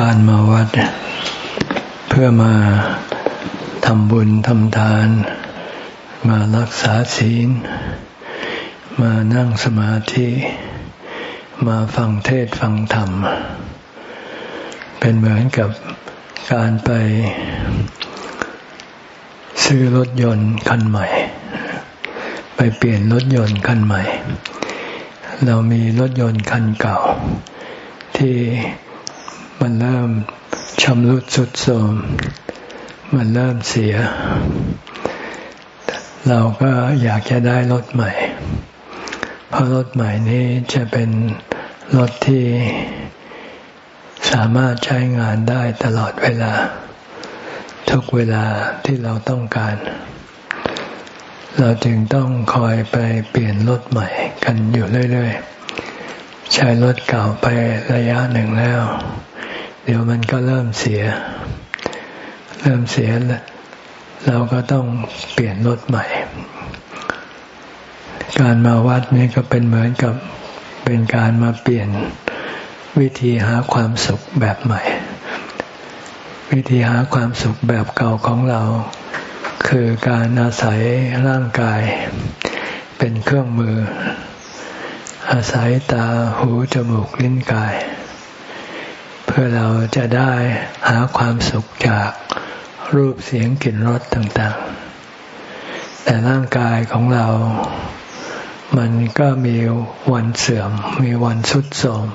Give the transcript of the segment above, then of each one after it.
การมาวัด เพื่อมาทำบุญทำทาน มารักษาศีล มานั่งสมาธิ มาฟังเทศฟังธรรม เป็นเหมือนกับการไปซื้อรถยนต์คันใหม่ ไปเปลี่ยนรถยนต์คันใหม่ เรามีรถยนต์คันเก่าที่ มันเริ่มชำรุดสุดโทรมมันเริ่มเสีย เราก็อยากจะได้รถใหม่ เพราะรถใหม่นี้จะเป็นรถที่สามารถใช้งานได้ตลอดเวลา ทุกเวลาที่เราต้องการ เราจึงต้องคอยไปเปลี่ยนรถใหม่กันอยู่เรื่อยๆ ใช้รถเก่าไประยะหนึ่งแล้ว เดี๋ยวมันก็เริ่มเสีย เริ่มเสียแล้วเราก็ต้องเปลี่ยนรถใหม่ การมาวัดนี่ก็เป็นเหมือนกับเป็นการมาเปลี่ยนวิธีหาความสุขแบบใหม่ วิธีหาความสุขแบบเก่าของเรา คือการอาศัยร่างกาย เป็นเครื่องมือ อาศัยตาหูจมูกลิ้นกาย พื่อเราจะได้หาความสุขจากรูปเสียงกลิ่นรสต่างๆ แต่ร่างกายของเรา มันก็มีวันเสื่อม มีวันสุดโทรม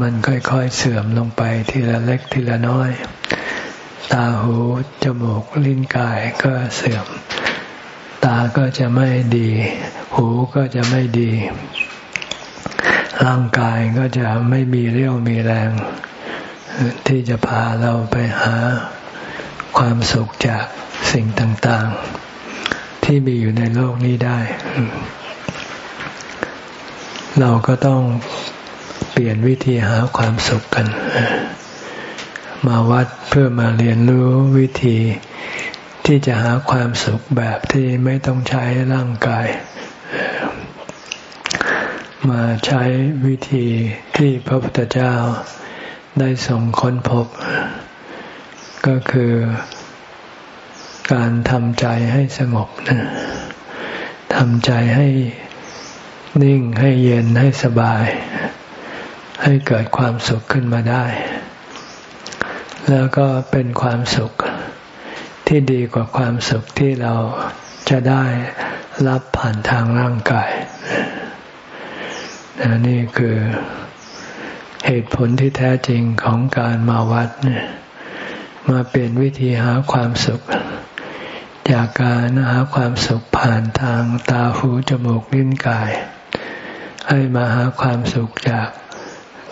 มันค่อยๆเสื่อมลงไปทีละเล็กทีละน้อย ตาหู จมูก ลิ้นกายก็เสื่อม ตาก็จะไม่ดี หูก็จะไม่ดี ร่างกายก็จะไม่มีเรี่ยวมีแรง ที่จะพาเราไปหาความสุขจากสิ่งต่างๆ ที่มีอยู่ในโลกนี้ได้ เราก็ต้องเปลี่ยนวิธีหาความสุขกัน มาวัดเพื่อมาเรียนรู้วิธีที่จะหาความสุขแบบที่ไม่ต้องใช้ร่างกาย มาใช้วิธีที่พระพุทธเจ้าได้ส่งค้นพบ ก็คือการทำใจให้สงบนะทำใจให้นิ่งให้เย็นให้สบาย ให้เกิดความสุขขึ้นมาได้ แล้วก็เป็นความสุขที่ดีกว่าความสุขที่เราจะได้รับผ่านทางร่างกาย นี่คือเหตุผลที่แท้จริงของการมาวัดมาเปลี่ยนวิธีหาความสุข จากการหาความสุขผ่านทางตาหูจมูกลิ้นกาย ให้มาหาความสุขจาก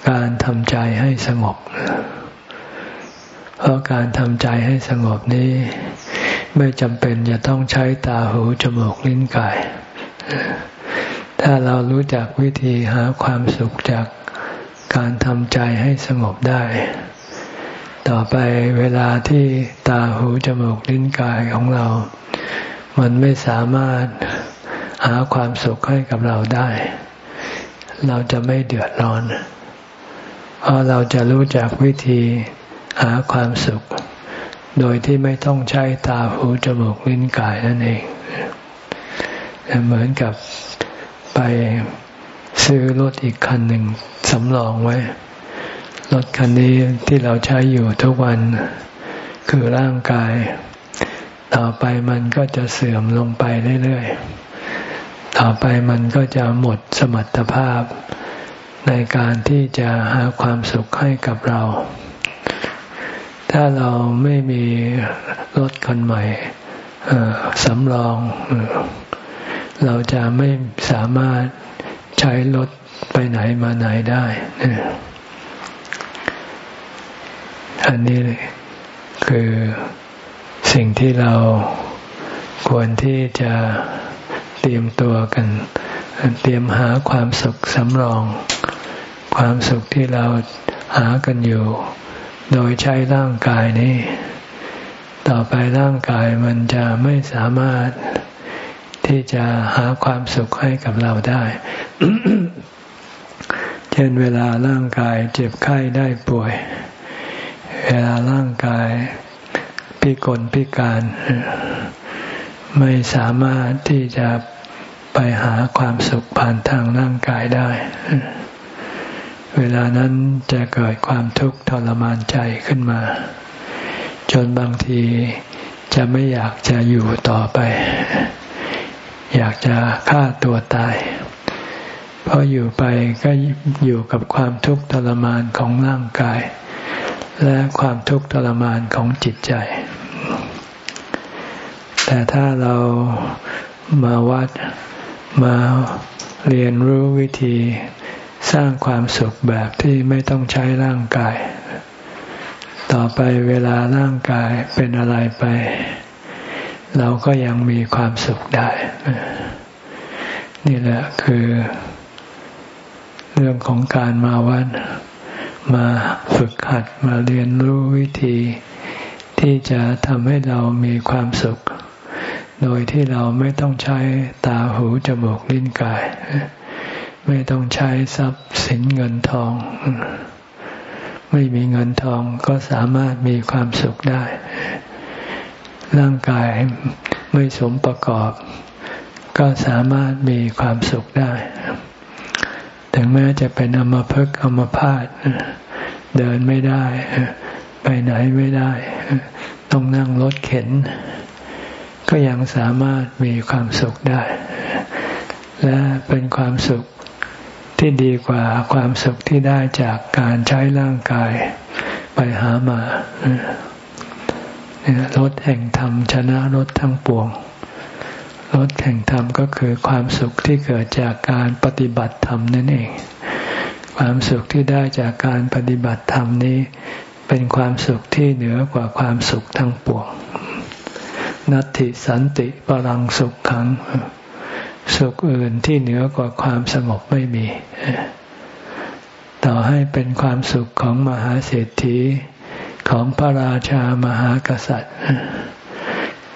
การทำใจให้สงบ เพราะการทำใจให้สงบนี้ ไม่จำเป็นจะต้องใช้ตาหูจมูกลิ้นกาย ถ้าเรารู้จักวิธีหาความสุขจากการทำใจให้สงบได้ ต่อไปเวลาที่ตาหูจมูกลิ้นกายของเรา มันไม่สามารถหาความสุขให้กับเราได้ เราจะไม่เดือดร้อน เพราะเราจะรู้จักวิธีหาความสุข โดยที่ไม่ต้องใช้ตาหูจมูกลิ้นกายนั่นเอง เหมือนกับ ไปซื้อรถอีกคันหนึ่งสำรองไว้ รถคันนี้ที่เราใช้อยู่ทุกวัน คือร่างกาย ต่อไปมันก็จะเสื่อมลงไปเรื่อยๆ ต่อไปมันก็จะหมดสมรรถภาพ ในการที่จะหาความสุขให้กับเรา ถ้าเราไม่มีรถคันใหม่สำรอง เราจะไม่สามารถใช้รถไปไหนมาไหนได้อันนี้คือสิ่งที่เราควรที่จะเตรียมตัวกัน เตรียมหาความสุขสำรอง ความสุขที่เราหากันอยู่ โดยใช้ร่างกายนี้ ต่อไปร่างกายมันจะไม่สามารถ ที่จะหาความสุขให้กับเราได้จะช่นเวลาร่างกายเจ็บไข้ได้ป่วย เวลาร่างกายพิกลพิการ ไม่สามารถที่จะไปหาความสุขผ่านทางร่างกายได้ เวลานั้นจะเกิดความทุกข์ทรมานใจขึ้นมา จนบางทีจะไม่อยากจะอยู่ต่อไป อยากจะฆ่าตัวตาย เพออยู่ไปก็อยู่กับความทุกข์ทรมานของร่างกาย และความทุกข์ทรมานของจิตใจ แต่ถ้าเรามาวัดมาเรียนรู้วิธีสร้างความสุขแบบที่ไม่ต้องใช้ร่างกาย ต่อไปเวลาร่างกายเป็นอะไรไป เราก็ยังมีความสุขได้ นี่แหละคือ เรื่องของการมาวัด มาฝึกหัดมาเรียนรู้วิธี ที่จะทำให้เรามีความสุข โดยที่เราไม่ต้องใช้ตาหูจมูกลิ้นกาย ไม่ต้องใช้ทรัพย์สินเงินทอง ไม่มีเงินทองก็สามารถมีความสุขได้ ร่างกายไม่สมประกอบ ก็สามารถมีความสุขได้ ถึงแม้จะเป็นอมภพอมพาตเดินไม่ได้ ไปไหนไม่ได้ ต้องนั่งรถเข็น ก็ยังสามารถมีความสุขได้ และเป็นความสุขที่ดีกว่าความสุขที่ได้จากการใช้ร่างกายไปหามา รถแห่งธรรมชนะรถทั้งปวงรถแห่งธรรมก็คือความสุขที่เกิดจากการปฏิบัติธรรมนั่นเอง ความสุขที่ได้จากการปฏิบัติธรรมนี้ เป็นความสุขที่เหนือกว่าความสุขทั้งปวง นัตติสันติปรังสุขขัง สุขอื่นที่เหนือกว่าความสงบไม่มี ต่อให้เป็นความสุขของมหาเศรษฐี ของพระราชามหากษัตริย์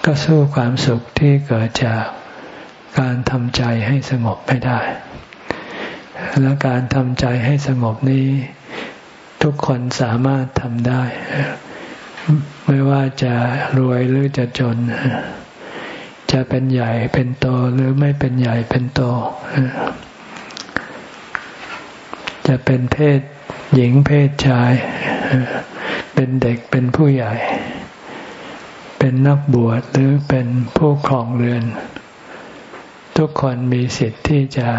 ก็สู้ความสุขที่เกิดจากการทำใจให้สงบไม่ได้ และการทำใจให้สงบนี้ ทุกคนสามารถทำได้ ไม่ว่าจะรวยหรือจะจน จะเป็นใหญ่เป็นโตหรือไม่เป็นใหญ่เป็นโต จะเป็นเพศหญิงเพศชาย เป็นเด็กเป็นผู้ใหญ่ เป็นนักบวชหรือเป็นผู้ครองเรือน ทุกคนมีสิทธิ์ที่จะ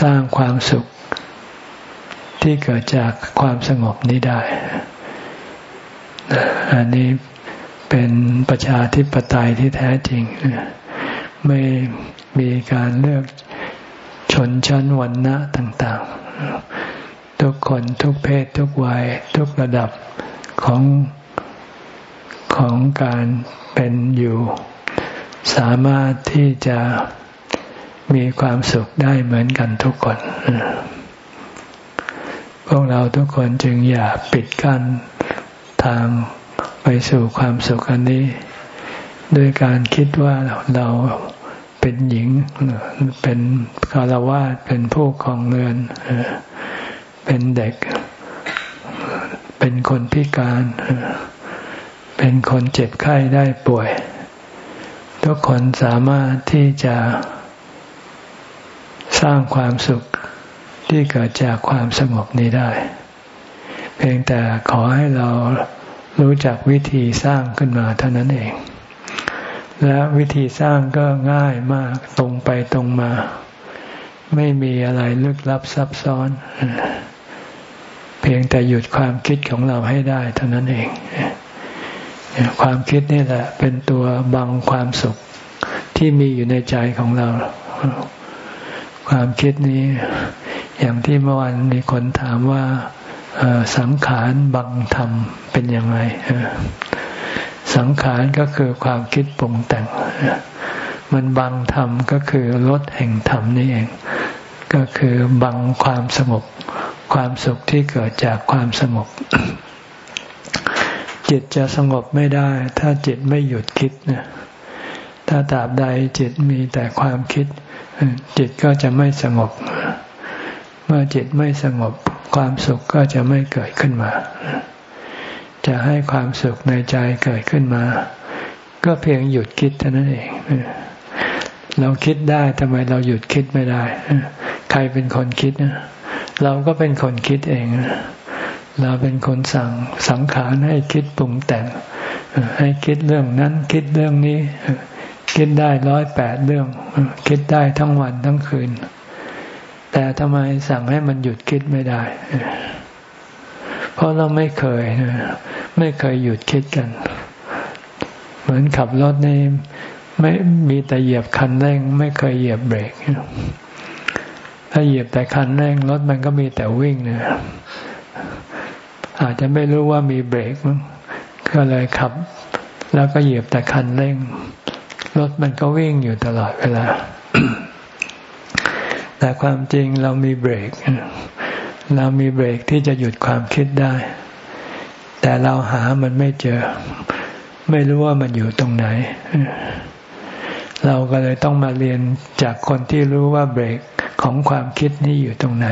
สร้างความสุข ที่เกิดจากความสงบนี้ได้ อันนี้เป็นประชาธิปไตยที่แท้จริง ไม่มีการเลือกชนชั้นวันณะต่าง ๆ ทุกคนทุกเพศทุกวัยทุกระดับของของการเป็นอยู่ สามารถที่จะมีความสุขได้เหมือนกันทุกคน พวกเราทุกคนจึงอย่าปิดกั้นทางไปสู่ความสุขอันนี้ด้วยการคิดว่าเราเป็นหญิงเป็นคารวาสเป็นผู้ของเงิน เป็นเด็ก เป็นคนพิการ เป็นคนเจ็บไข้ได้ป่วย ทุกคนสามารถที่จะสร้างความสุขที่เกิดจากความสงบนี้ได้ เพียงแต่ขอให้เรารู้จักวิธีสร้างขึ้นมาเท่านั้นเอง และวิธีสร้างก็ง่ายมากตรงไปตรงมา ไม่มีอะไรลึกลับซับซ้อน เพียงแต่หยุดความคิดของเราให้ได้เท่านั้นเอง ความคิดนี่แหละ เป็นตัวบังความสุขที่มีอยู่ในใจของเรา ความคิดนี้ อย่างที่เมื่อวานมีคนถามว่าสังขารบังธรรมเป็นยังไงสังขารก็คือความคิดปรุงแต่ง มันบังธรรมก็คือลดแห่งธรรมนี่เอง ก็คือบังความสงบ ความสุขที่เกิดจากความสงบ จิตจะสงบไม่ได้ ถ้าจิตไม่หยุดคิดนะถ้าตราบใดจิตมีแต่ความคิด จิตก็จะไม่สงบ เมื่อจิตไม่สงบ ความสุขก็จะไม่เกิดขึ้นมา จะให้ความสุขในใจเกิดขึ้นมา ก็เพียงหยุดคิดเท่านั้นเองเราคิดได้ทำไมเราหยุดคิดไม่ได้ ใครเป็นคนคิดนะ เราก็เป็นคนคิดเอง เราเป็นคนสั่งสังขารให้คิดปรุงแต่ง ให้คิดเรื่องนั้น คิดเรื่องนี้ คิดได้ร้อยแปดเรื่อง คิดได้ทั้งวันทั้งคืน แต่ทำไมสั่งให้มันหยุดคิดไม่ได้ เพราะเราไม่เคย ไม่เคยหยุดคิดกัน เหมือนขับรถนี่ไม่มีแต่เหยียบคันเร่ง ไม่เคยเหยียบเบรก ถ้าเหยียบแต่คันเร่งรถมันก็มีแต่วิ่งเนี่ยอาจจะไม่รู้ว่ามีเบรกมั้งก็เลยขับ แล้วก็เหยียบแต่คันเร่ง รถมันก็วิ่งอยู่ตลอดเวลา แต่ความจริงเรามีเบรก เรามีเบรกที่จะหยุดความคิดได้ แต่เราหามันไม่เจอ ไม่รู้ว่ามันอยู่ตรงไหน เราก็เลยต้องมาเรียนจากคนที่รู้ว่าเบรก ของความคิดนี่อยู่ตรงไหน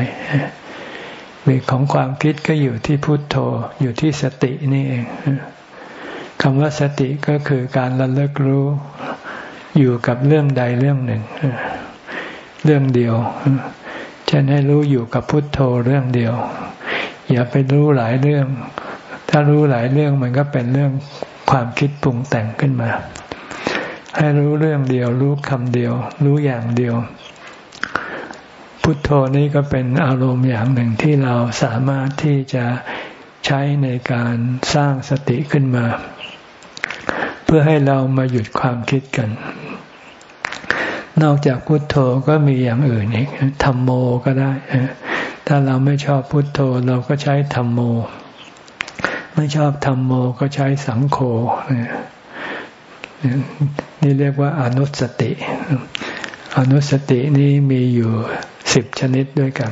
เบรกของความคิดก็อยู่ที่พุทโธอยู่ที่สตินี่เองคำว่าสติก็คือการระลึกรู้อยู่กับเรื่องใดเรื่องหนึ่ง เรื่องเดียวฉันให้รู้อยู่กับพุทโธเรื่องเดียว อย่าไปรู้หลายเรื่อง ถ้ารู้หลายเรื่องมันก็เป็นเรื่องความคิดปรุงแต่งขึ้นมา ให้รู้เรื่องเดียว รู้คำเดียว รู้อย่างเดียว พุทโธนี้ก็เป็นอารมณ์อย่างหนึ่งที่เราสามารถที่จะใช้ในการสร้างสติขึ้นมา เพื่อให้เรามาหยุดความคิดกัน นอกจากพุทโธก็มีอย่างอื่นอีกธรรมโมก็ได้ ถ้าเราไม่ชอบพุทโธเราก็ใช้ธรรมโม ไม่ชอบธรรมโมก็ใช้สังโฆนี่เรียกว่าอนุสติ อนุสตินี้มีอยู่ สิบชนิดด้วยกัน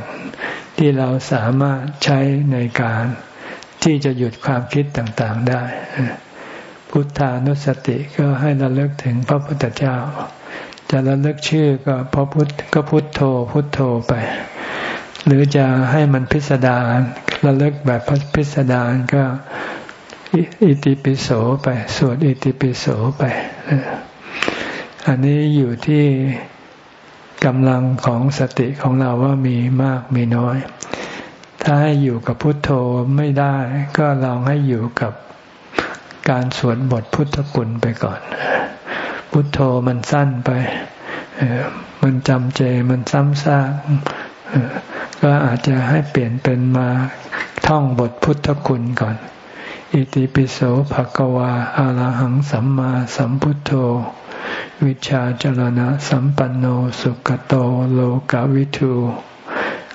ที่เราสามารถใช้ในการที่จะหยุดความคิดต่างๆได้ พุทธานุสติก็ให้ระลึกถึงพระพุทธเจ้า จะระลึกชื่อก็พระพุทธก็พุทโธพุทโธไป หรือจะให้มันพิสดารระลึกแบบพิสดารก็อิติปิโสไป สวดอิติปิโสไป อันนี้อยู่ที่ กำลังของสติของเราว่ามีมากมีน้อย ถ้าให้อยู่กับพุทโธไม่ได้ก็ลองให้อยู่กับการสวดบทพุทธคุณไปก่อน พุทโธมันสั้นไป มันจำเจมันซ้ำซากก็อาจจะให้เปลี่ยนเป็นมาท่องบทพุทธคุณก่อน อิติปิโสภะกวาอาลหังสัมมาสัมพุทโธ วิชาจรณะสัมปันโนสุกโตโลกาวิทู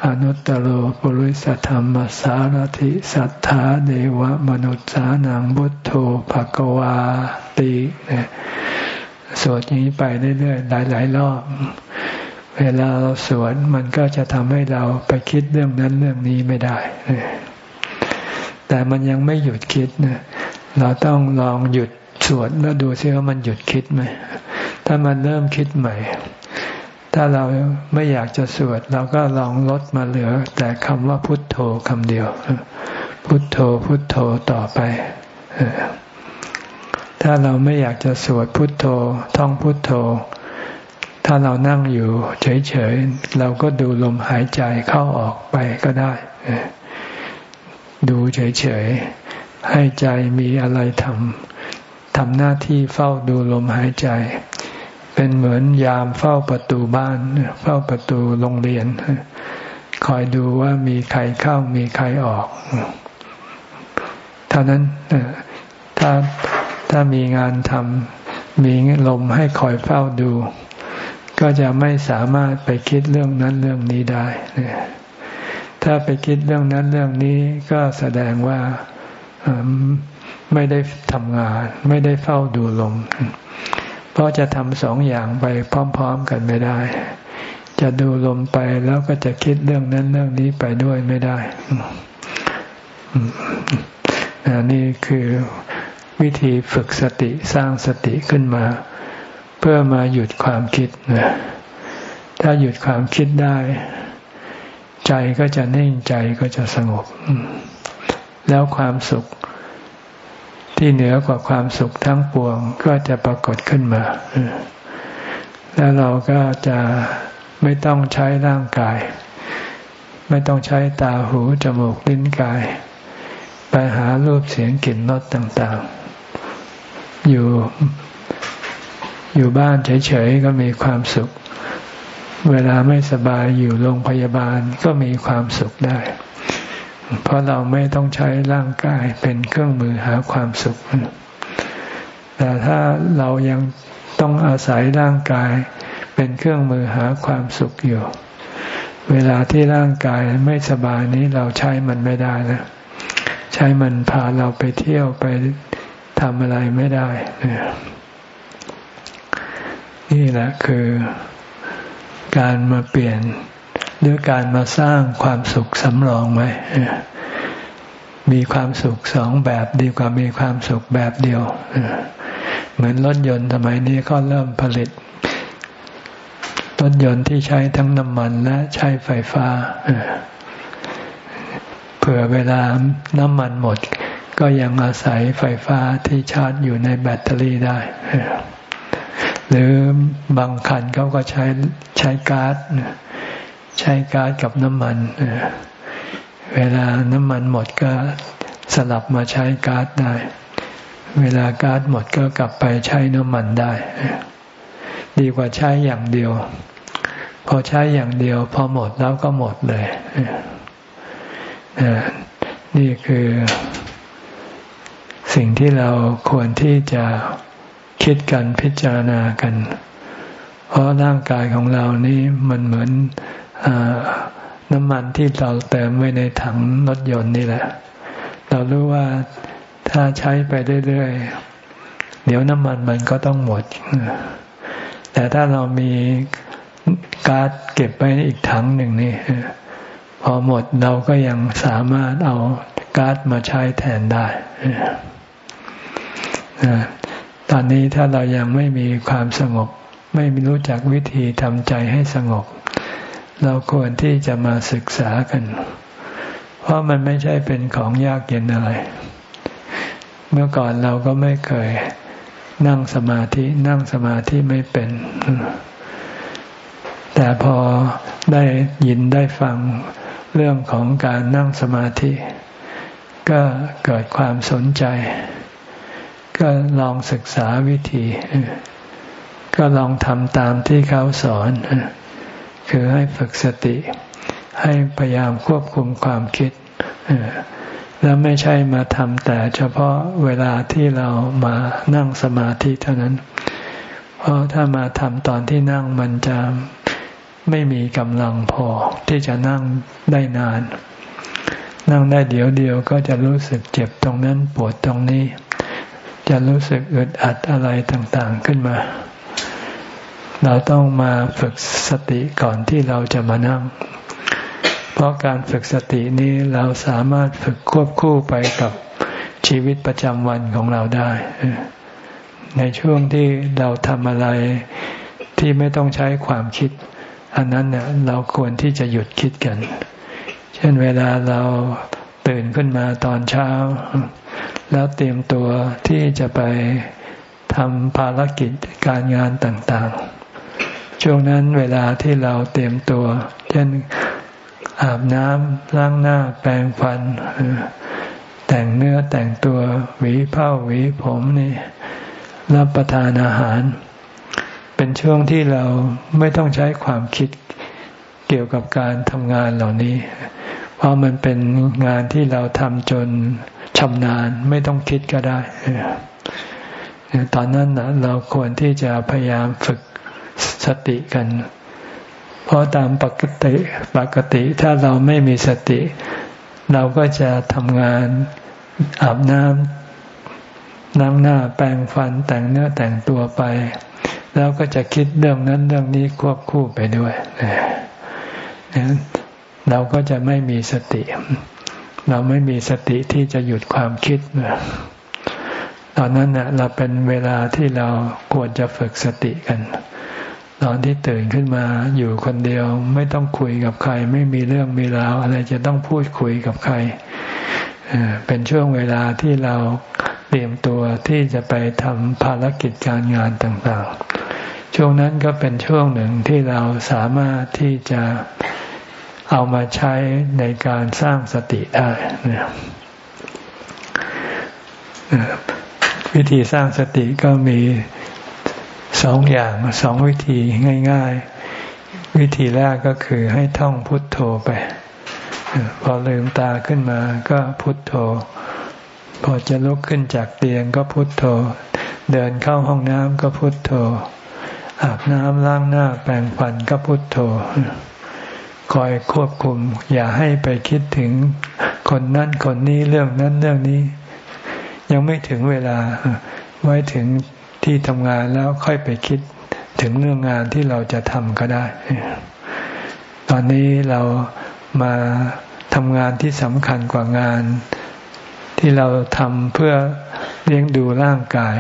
อนุตตรปุริสธรรมสารถิสัทธาเดวะมนุษย์สานังบุตโธภกวาติสวดอย่างนี้ไปเรื่อยๆหลายๆรอบ เวลาเราสวดมันก็จะทำให้เราไปคิดเรื่องนั้นเรื่องนี้ไม่ได้ แต่มันยังไม่หยุดคิดนะเราต้องลองหยุดสวดแล้วดูซิว่ามันหยุดคิดไหม ถ้ามันเริ่มคิดใหม่ ถ้าเราไม่อยากจะสวด เราก็ลองลดมาเหลือ แต่คำว่าพุทโธคำเดียว พุทโธพุทโธต่อไป ถ้าเราไม่อยากจะสวดพุทโธ ท่องพุทโธ ถ้าเรานั่งอยู่ เฉยๆ เราก็ดูลมหายใจเข้าออกไปก็ได้ ดูเฉยๆ ให้ใจมีอะไรทำทำหน้าที่เฝ้าดูลมหายใจ เป็นเหมือนยามเฝ้าประตูบ้าน เฝ้าประตูโรงเรียน คอยดูว่ามีใครเข้ามีใครออก เท่านั้นถ้าถ้ามีงานทำมีลมให้คอยเฝ้าดู ก็จะไม่สามารถไปคิดเรื่องนั้นเรื่องนี้ได้ถ้าไปคิดเรื่องนั้นเรื่องนี้ก็แสดงว่าไม่ได้ทำงาน ไม่ได้เฝ้าดูลม เพราะจะทำสองอย่างไปพร้อม ๆ กันไม่ได้ จะดูลมไปแล้วก็จะคิดเรื่องนั้นเรื่องนี้ไปด้วยไม่ได้นี่คือวิธีฝึกสติสร้างสติขึ้นมา เพื่อมาหยุดความคิดนะถ้าหยุดความคิดได้ ใจก็จะนิ่งใจก็จะสงบ แล้วความสุข ที่เหนือกว่าความสุขทั้งปวงก็จะปรากฏขึ้นมา แล้วเราก็จะไม่ต้องใช้ร่างกาย ไม่ต้องใช้ตาหูจมูกลิ้นกาย ไปหารูปเสียงกลิ่นรสต่างๆ อยู่อยู่บ้านเฉยๆก็มีความสุข เวลาไม่สบายอยู่โรงพยาบาลก็มีความสุขได้ เพราะเราไม่ต้องใช้ร่างกายเป็นเครื่องมือหาความสุข แต่ถ้าเรายังต้องอาศัยร่างกายเป็นเครื่องมือหาความสุขอยู่ เวลาที่ร่างกายไม่สบายนี้เราใช้มันไม่ได้นะ ใช้มันพาเราไปเที่ยวไปทำอะไรไม่ได้ นี่แหละคือการมาเปลี่ยน หรือการมาสร้างความสุขสำรองไว้มีความสุขสองแบบดีกว่ามีความสุขแบบเดียว เหมือนรถยนต์สมัยนี้ก็เริ่มผลิตรถยนต์ที่ใช้ทั้งน้ำมันและใช้ไฟฟ้าเผื่อเวลาน้ำมันหมด ก็ยังอาศัยไฟฟ้าที่ชาร์จอยู่ในแบตเตอรี่ได้ หรือบางคันเขาก็ใช้ใช้ก๊าซ ใช้ก๊าซกับน้ำมัน เวลาน้ำมันหมดก็สลับมาใช้ก๊าซได้ เวลาก๊าซหมดก็กลับไปใช้น้ำมันได้ ดีกว่าใช้อย่างเดียว พอใช้อย่างเดียว พอหมดแล้วก็หมดเลยนี่คือสิ่งที่เราควรที่จะคิดกันพิจารณากัน เพราะร่างกายของเรานี่มันเหมือน น้ำมันที่เราเติมไว้ในถังรถยนต์นี่แหละ เรารู้ว่าถ้าใช้ไปเรื่อยๆ เดี๋ยวน้ำมันมันก็ต้องหมด แต่ถ้าเรามีก๊าซเก็บไว้อีกถังหนึ่งนี่พอหมดเราก็ยังสามารถเอาก๊าซมาใช้แทนได้ตอนนี้ถ้าเรายังไม่มีความสงบ ไม่รู้จักวิธีทำใจให้สงบ เราควรที่จะมาศึกษากัน เพราะมันไม่ใช่เป็นของยากเย็นอะไร เมื่อก่อนเราก็ไม่เคยนั่งสมาธินั่งสมาธิไม่เป็น แต่พอได้ยินได้ฟังเรื่องของการนั่งสมาธิ ก็เกิดความสนใจ ก็ลองศึกษาวิธี ก็ลองทำตามที่เขาสอน คือให้ฝึกสติ ให้พยายามควบคุมความคิด แล้วไม่ใช่มาทำแต่เฉพาะเวลาที่เรามานั่งสมาธิเท่านั้น เพราะถ้ามาทำตอนที่นั่งมันจะไม่มีกำลังพอที่จะนั่งได้นาน นั่งได้เดี๋ยวเดียวก็จะรู้สึกเจ็บตรงนั้นปวดตรงนี้ จะรู้สึกอึดอัดอะไรต่างๆขึ้นมา เราต้องมาฝึกสติก่อนที่เราจะมานั่ง เพราะการฝึกสตินี้เราสามารถฝึกควบคู่ไปกับชีวิตประจำวันของเราได้ ในช่วงที่เราทำอะไรที่ไม่ต้องใช้ความคิด อันนั้นเนี่ยเราควรที่จะหยุดคิดกัน เช่นเวลาเราตื่นขึ้นมาตอนเช้า แล้วเตรียมตัวที่จะไปทำภารกิจการงานต่างๆ ช่วงนั้นเวลาที่เราเตรียมตัว เช่นอาบน้ำล้างหน้าแปรงฟัน แต่งเนื้อแต่งตัวหวีผ้าหวีผมนี่รับประทานอาหาร เป็นช่วงที่เราไม่ต้องใช้ความคิดเกี่ยวกับการทำงานเหล่านี้ เพราะมันเป็นงานที่เราทำจนชำนาญไม่ต้องคิดก็ได้ตอนนั้นนะเราควรที่จะพยายามฝึก สติกัน เพราะตามปกติปกติถ้าเราไม่มีสติ เราก็จะทำงานอาบน้ำน้ำหน้าแปรงฟันแต่งเนื้อแต่งตัวไป แล้วก็จะคิดเรื่องนั้นเรื่องนี้ควบคู่ไปด้วยเราก็จะไม่มีสติ เราไม่มีสติที่จะหยุดความคิด ตอนนั้นเนะเราเป็นเวลาที่เราควรจะฝึกสติกัน ตอนที่ตื่นขึ้นมาอยู่คนเดียวไม่ต้องคุยกับใคร ไม่มีเรื่องมีราวอะไรจะต้องพูดคุยกับใครเป็นช่วงเวลาที่เราเตรียมตัวที่จะไปทำภารกิจการงานต่างๆ ช่วงนั้นก็เป็นช่วงหนึ่งที่เราสามารถที่จะเอามาใช้ในการสร้างสติได้ วิธีสร้างสติก็มีสองอย่างสองวิธีง่าย ๆ วิธีแรกก็คือให้ท่องพุทโธไป พอลืมตาขึ้นมาก็พุทโธ พอจะลุกขึ้นจากเตียงก็พุทโธ เดินเข้าห้องน้ำก็พุทโธ อาบน้ำล้างหน้าแปรงฟันก็พุทโธคอยควบคุม อย่าให้ไปคิดถึงคนนั้นคนนี้เรื่องนั้นเรื่องนี้ ยังไม่ถึงเวลาไว้ถึงที่ทำงานแล้วค่อยไปคิดถึงเรื่องงานที่เราจะทำก็ได้ ตอนนี้เรามาทำงานที่สำคัญกว่างาน ที่เราทำเพื่อเลี้ยงดูร่างกาย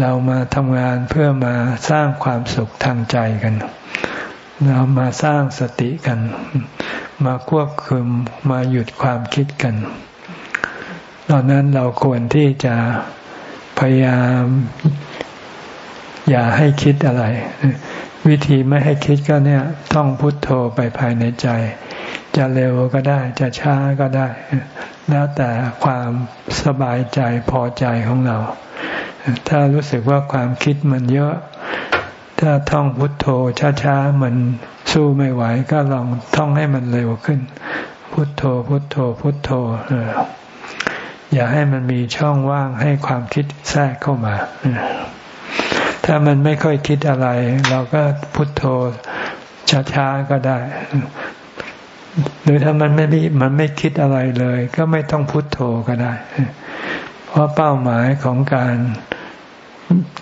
เรามาทำงานเพื่อมาสร้างความสุขทางใจกัน เรามาสร้างสติกัน มาควบคุมมาหยุดความคิดกัน ตอนนั้นเราควรที่จะพยายาม อย่าให้คิดอะไร วิธีไม่ให้คิดก็เนี่ยต้องพุทโธไปภายในใจ จะเร็วก็ได้ จะช้าก็ได้ แล้วแต่ความสบายใจพอใจของเรา ถ้ารู้สึกว่าความคิดมันเยอะ ถ้าท่องพุทโธช้าๆมันสู้ไม่ไหวก็ลองท่องให้มันเร็วขึ้น พุทโธพุทโธพุทโธอ อย่าให้มันมีช่องว่างให้ความคิดแทรกเข้ามา ถ้ามันไม่ค่อยคิดอะไร เราก็พุทโธช้าๆก็ได้ หรือถ้ามันไม่มันไม่คิดอะไรเลย ก็ไม่ต้องพุทโธก็ได้ เพราะเป้าหมายของการ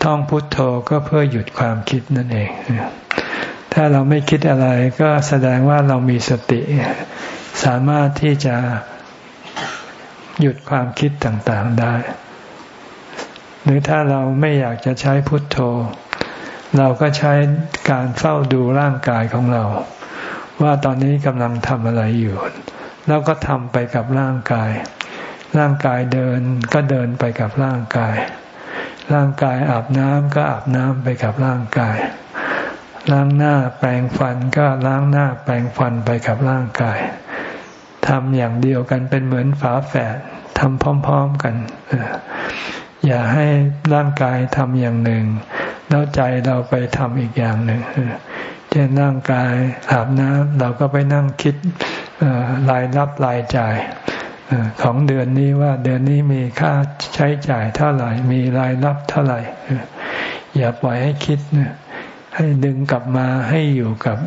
ท่องพุทโธก็เพื่อหยุดความคิดนั่นเองถ้าเราไม่คิดอะไรก็แสดงว่าเรามีสติ สามารถที่จะ หยุดความคิดต่างๆได้ หรือถ้าเราไม่อยากจะใช้พุทโธ เราก็ใช้การเฝ้าดูร่างกายของเรา ว่าตอนนี้กำลังทำอะไรอยู่ แล้วก็ทำไปกับร่างกาย ร่างกายเดินก็เดินไปกับร่างกาย ร่างกายอาบน้ำก็อาบน้ำไปกับร่างกายล้างหน้าแปรงฟันก็ล้างหน้าแปรงฟันไปกับร่างกาย ทำอย่างเดียวกันเป็นเหมือนฝาแฝดทำพร้อม ๆกันอย่าให้ร่างกายทำอย่างหนึ่ง แล้วใจเราไปทำอีกอย่างหนึ่งเช่นร่างกายอาบน้ำเราก็ไปนั่งคิดรายรับรายจ่ายของเดือนนี้ว่าเดือนนี้มีค่าใช้จ่ายเท่าไหร่ มีรายรับเท่าไหร่ อย่าปล่อยให้คิดให้ดึงกลับมาให้อยู่กับ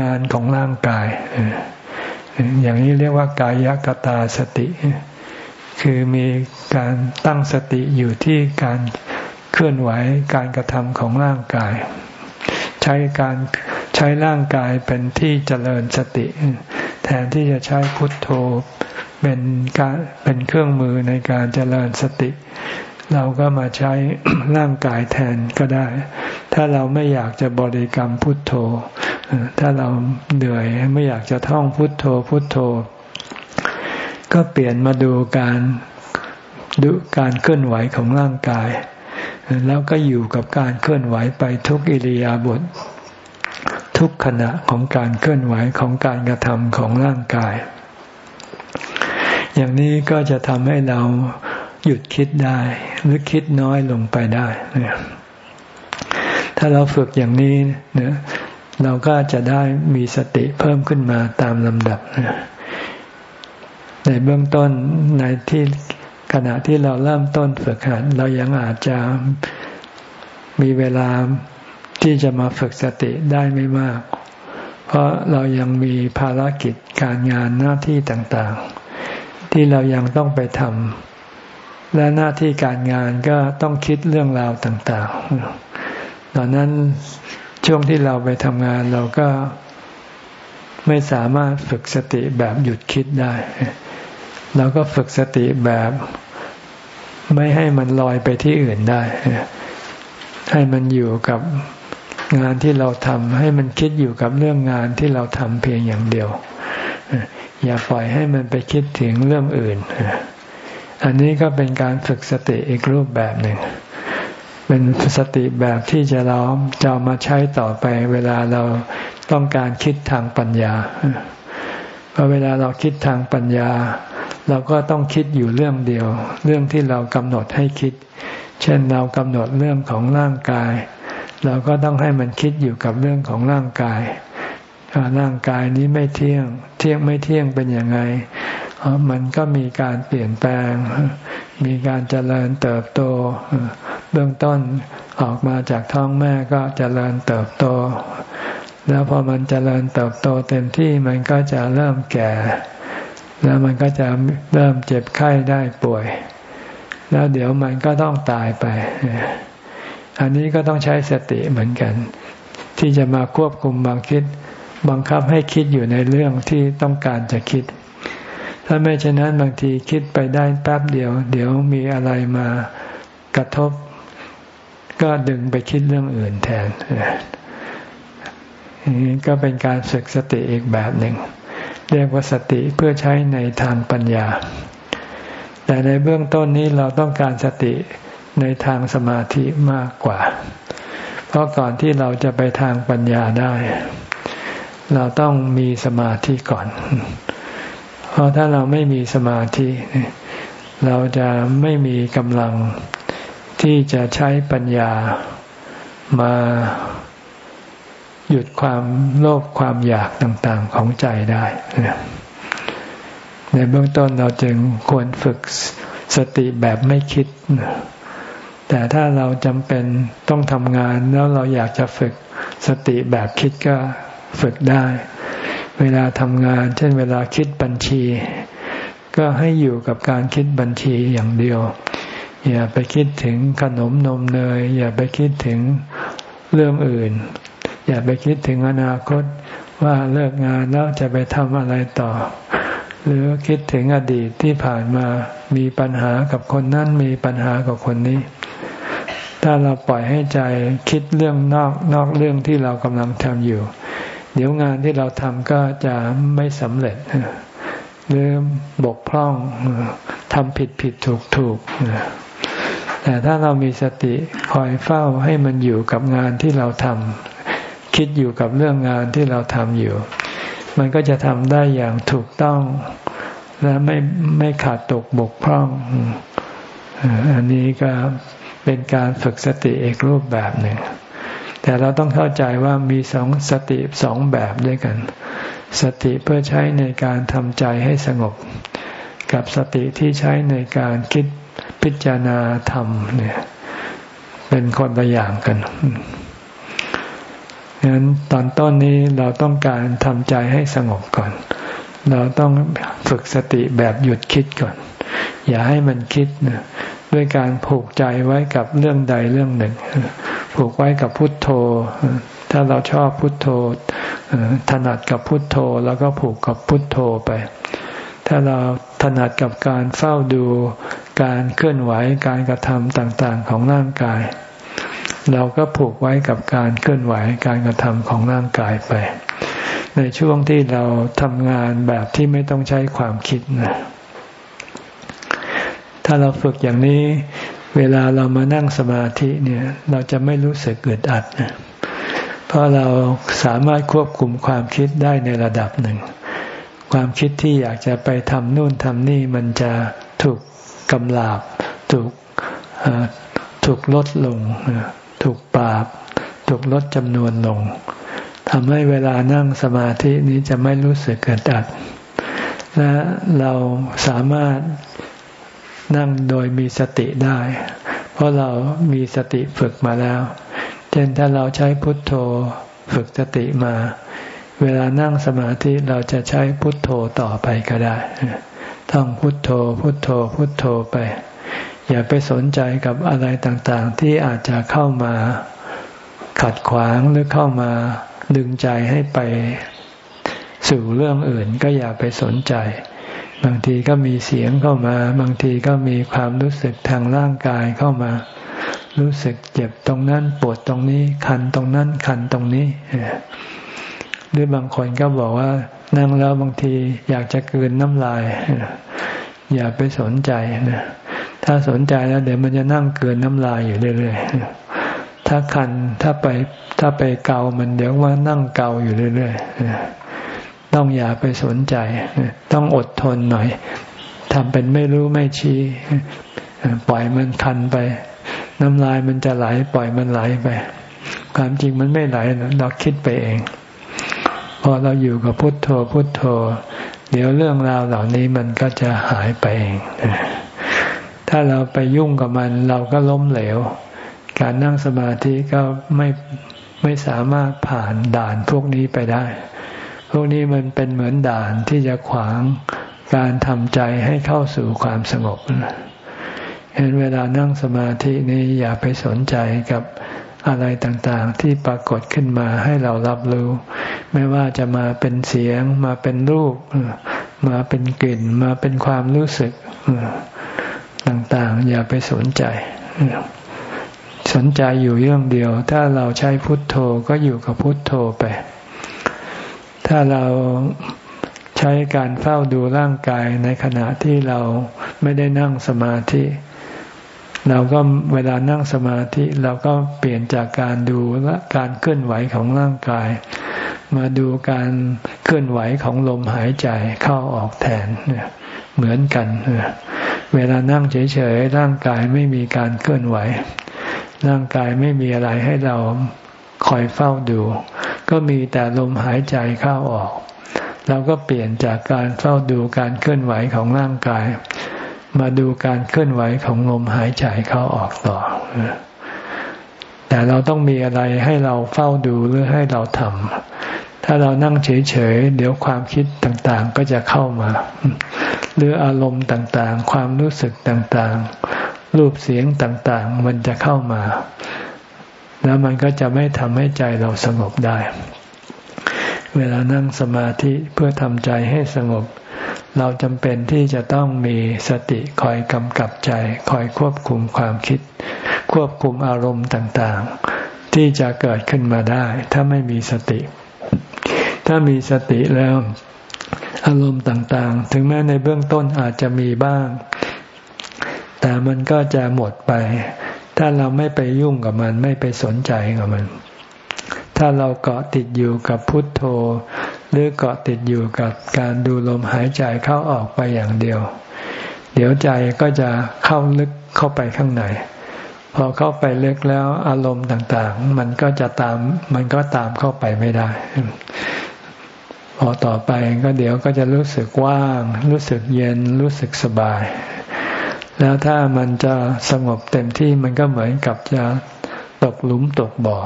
งานของร่างกาย อย่างนี้เรียกว่ากายกตาสติ คือมีการตั้งสติอยู่ที่การเคลื่อนไหวการกระทำของร่างกาย ใช้การใช้ร่างกายเป็นที่เจริญสติ แทนที่จะใช้พุทโธเป็นการเป็นเครื่องมือในการเจริญสติ เราก็มาใช้ร่างกายแทนก็ได้ ถ้าเราไม่อยากจะบริกรรมพุทโธ ถ้าเราเหนื่อยไม่อยากจะท่องพุทโธพุทโธ ก็เปลี่ยนมาดูการดูการเคลื่อนไหวของร่างกาย แล้วก็อยู่กับการเคลื่อนไหวไปทุกอิริยาบถททุกขณะของการเคลื่อนไหวของการกระทำของร่างกาย อย่างนี้ก็จะทำให้เรา หยุดคิดได้ หรือคิดน้อยลงไปได้ถ้าเราฝึกอย่างนี้เนี่ยเราก็จะได้มีสติเพิ่มขึ้นมาตามลำดับ ในเบื้องต้นในที่ขณะที่เราเริ่มต้นฝึกหัดเรายังอาจจะมีเวลาที่จะมาฝึกสติได้ไม่มาก เพราะเรายังมีภารกิจการงานหน้าที่ต่าง ๆ ที่เรายังต้องไปทำ และหน้าที่การงานก็ต้องคิดเรื่องราวต่างๆ ตอนนั้นช่วงที่เราไปทำงานเราก็ไม่สามารถฝึกสติแบบหยุดคิดได้ เราก็ฝึกสติแบบไม่ให้มันลอยไปที่อื่นได้ ให้มันอยู่กับงานที่เราทำให้มันคิดอยู่กับเรื่องงานที่เราทำเพียงอย่างเดียว อย่าปล่อยให้มันไปคิดถึงเรื่องอื่น อันนี้ก็เป็นการฝึกสติอีกรูปแบบหนึ่ง เป็นสติแบบที่จะเราจะมาใช้ต่อไป เวลาเราต้องการคิดทางปัญญาพอเวลาเราคิดทางปัญญา เราก็ต้องคิดอยู่เรื่องเดียว เรื่องที่เรากำหนดให้คิด เช่นเรากำหนดเรื่องของร่างกาย เราก็ต้องให้มันคิดอยู่กับเรื่องของร่างกายร่างกายนี้ไม่เที่ยง เที่ยงไม่เที่ยงเป็นยังไง มันก็มีการเปลี่ยนแปลง มีการเจริญเติบโต เบื้องต้นออกมาจากท้องแม่ก็เจริญเติบโต แล้วพอมันเจริญเติบโตเต็มที่มันก็จะเริ่มแก่ แล้วมันก็จะเริ่มเจ็บไข้ได้ป่วย แล้วเดี๋ยวมันก็ต้องตายไป อันนี้ก็ต้องใช้สติเหมือนกัน ที่จะมาควบคุมบางคิดบังคับให้คิดอยู่ในเรื่องที่ต้องการจะคิด ถ้าไม่เช่นนั้นบางทีคิดไปได้แป๊บเดียว เดี๋ยวมีอะไรมากระทบ ก็ดึงไปคิดเรื่องอื่นแทนนี่ก็เป็นการฝึกสติอีกแบบหนึ่ง เรียกว่าสติเพื่อใช้ในทางปัญญา แต่ในเบื้องต้นนี้เราต้องการสติในทางสมาธิมากกว่า เพราะก่อนที่เราจะไปทางปัญญาได้ เราต้องมีสมาธิก่อน เพราะถ้าเราไม่มีสมาธิ เราจะไม่มีกำลังที่จะใช้ปัญญามาหยุดความโลภความอยากต่างๆของใจได้ ในเบื้องต้นเราจึงควรฝึกสติแบบไม่คิด แต่ถ้าเราจำเป็นต้องทำงานแล้วเราอยากจะฝึกสติแบบคิดก็ฝึกได้ เวลาทำงาน เช่นเวลาคิดบัญชี ก็ให้อยู่กับการคิดบัญชีอย่างเดียว อย่าไปคิดถึงขนมนมเนยอย่าไปคิดถึงเรื่องอื่น อย่าไปคิดถึงอนาคตว่าเลิกงานแล้วจะไปทำอะไรต่อ หรือคิดถึงอดีตที่ผ่านมามีปัญหากับคนนั้นมีปัญหากับคนนี้ ถ้าเราปล่อยให้ใจคิดเรื่องนอกนอกเรื่องที่เรากำลังทำอยู่ เดี๋ยวงานที่เราทำก็จะไม่สำเร็จหรือบกพร่องทำผิดผิดถูกถูกแต่ถ้าเรามีสติคอยเฝ้าให้มันอยู่กับงานที่เราทำคิดอยู่กับเรื่องงานที่เราทำอยู่ มันก็จะทำได้อย่างถูกต้อง และไม่ไม่ขาดตกบกพร่อง อันนี้ก็เป็นการฝึกสติอีกรูปแบบหนึ่ง แต่เราต้องเข้าใจว่ามีสองสติสองแบบด้วยกัน สติเพื่อใช้ในการทำใจให้สงบ กับสติที่ใช้ในการคิดพิจารณาธรรมเนี่ยเป็นคนละอย่างกันฉะนั้นตอนต้นนี้เราต้องการทำใจให้สงบก่อน เราต้องฝึกสติแบบหยุดคิดก่อน อย่าให้มันคิดนะด้วยการผูกใจไว้กับเรื่องใดเรื่องหนึ่ง ผูกไว้กับพุทโธ ถ้าเราชอบพุทโธถนัดกับพุทโธแล้วก็ผูกกับพุทโธไป ถ้าเราถนัดกับการเฝ้าดูการเคลื่อนไหวการกระทำต่างๆของร่างกาย เราก็ผูกไว้กับการเคลื่อนไหวการกระทำของร่างกายไป ในช่วงที่เราทำงานแบบที่ไม่ต้องใช้ความคิดนะถ้าเราฝึกอย่างนี้ เวลาเรามานั่งสมาธิเนี่ย เราจะไม่รู้สึกเกิดอัดนะเพราะเราสามารถควบคุมความคิดได้ในระดับหนึ่ง ความคิดที่อยากจะไปทำนู่นทำนี่มันจะถูกกำลาบ ถูกถูกลดลง ถูกปราบ ถูกลดจำนวนลงทำให้เวลานั่งสมาธินี้จะไม่รู้สึกเกิดอัด และเราสามารถ นั่งโดยมีสติได้ เพราะเรามีสติฝึกมาแล้ว เช่นถ้าเราใช้พุทโธฝึกสติมา เวลานั่งสมาธิเราจะใช้พุทโธต่อไปก็ได้ท่องพุทโธ พุทโธ พุทโธไป อย่าไปสนใจกับอะไรต่างๆ ที่อาจจะเข้ามาขัดขวางหรือเข้ามาดึงใจให้ไปสู่เรื่องอื่นก็อย่าไปสนใจ บางทีก็มีเสียงเข้ามา บางทีก็มีความรู้สึกทางร่างกายเข้ามา รู้สึกเจ็บตรงนั้นปวดตรงนี้ คันตรงนั้นคันตรงนี้หรือบางคนก็บอกว่า นั่งแล้วบางทีอยากจะกืนน้ำลาย อย่าไปสนใจนะถ้าสนใจแล้วเดี๋ยวมันจะนั่งเกินน้ำลายอยู่เรื่อยๆถ้าคันถ้าไปถ้าไปเกามันเดี๋ยวว่านั่งเกาอยู่เรื่อยๆ ต้องอย่าไปสนใจ ต้องอดทนหน่อยทำเป็นไม่รู้ไม่ชี้ปล่อยมันคันไป น้ำลายมันจะไหล ปล่อยมันไหลไป ความจริงมันไม่ไหลเราคิดไปเอง พอเราอยู่กับพุทโธพุทโธ เดี๋ยวเรื่องราวเหล่านี้มันก็จะหายไปเอง ถ้าเราไปยุ่งกับมัน เราก็ล้มเหลว การนั่งสมาธิก็ไม่ไม่สามารถผ่านด่านพวกนี้ไปได้ วกนี้มันเป็นเหมือนด่านที่จะขวางการทำใจให้เข้าสู่ความสงบเห็นเวลานั่งสมาธินี้อย่าไปสนใจกับอะไรต่างๆ ที่ปรากฏขึ้นมาให้เรารับรู้ ไม่ว่าจะมาเป็นเสียง มาเป็นรูป มาเป็นกลิ่น มาเป็นความรู้สึกต่างๆ อย่าไปสนใจ สนใจอยู่เรื่องเดียว ถ้าเราใช้พุทโธก็อยู่กับพุทโธไป ถ้าเราใช้การเฝ้าดูร่างกายในขณะที่เราไม่ได้นั่งสมาธิ เราก็เวลานั่งสมาธิเราก็เปลี่ยนจากการดูและการเคลื่อนไหวของร่างกาย มาดูการเคลื่อนไหวของลมหายใจเข้าออกแทนเหมือนกัน เวลานั่งเฉยๆร่างกายไม่มีการเคลื่อนไหว ร่างกายไม่มีอะไรให้เราคอยเฝ้าดู ก็มีแต่ลมหายใจเข้าออก เราก็เปลี่ยนจากการเฝ้าดูการเคลื่อนไหวของร่างกาย มาดูการเคลื่อนไหวของลมหายใจเข้าออกต่อ แต่เราต้องมีอะไรให้เราเฝ้าดูหรือให้เราทำถ้าเรานั่งเฉยๆ เดี๋ยวความคิดต่างๆก็จะเข้ามา หรืออารมณ์ต่างๆ ความรู้สึกต่างๆ รูปเสียงต่างๆ มันจะเข้ามา แล้วมันก็จะไม่ทำให้ใจเราสงบได้ เวลานั่งสมาธิเพื่อทำใจให้สงบ เราจำเป็นที่จะต้องมีสติคอยกำกับใจ คอยควบคุมความคิด ควบคุมอารมณ์ต่างๆ ที่จะเกิดขึ้นมาได้ ถ้าไม่มีสติ ถ้ามีสติแล้วอารมณ์ต่างๆ ถึงแม้ในเบื้องต้นอาจจะมีบ้าง แต่มันก็จะหมดไป ถ้าเราไม่ไปยุ่งกับมันไม่ไปสนใจกับมัน ถ้าเราเกาะติดอยู่กับพุทโธ หรือเกาะติดอยู่กับการดูลมหายใจเข้าออกไปอย่างเดียว เดี๋ยวใจก็จะเข้าลึกเข้าไปข้างในพอเข้าไปลึกแล้วอารมณ์ต่างๆ มันก็จะตามมันก็ตามเข้าไปไม่ได้ พอต่อไปก็เดี๋ยวก็จะรู้สึกว่าง รู้สึกเย็นรู้สึกสบาย แล้วถ้ามันจะสงบเต็มที่มันก็เหมือนกับจะตกหลุมตกบ่อ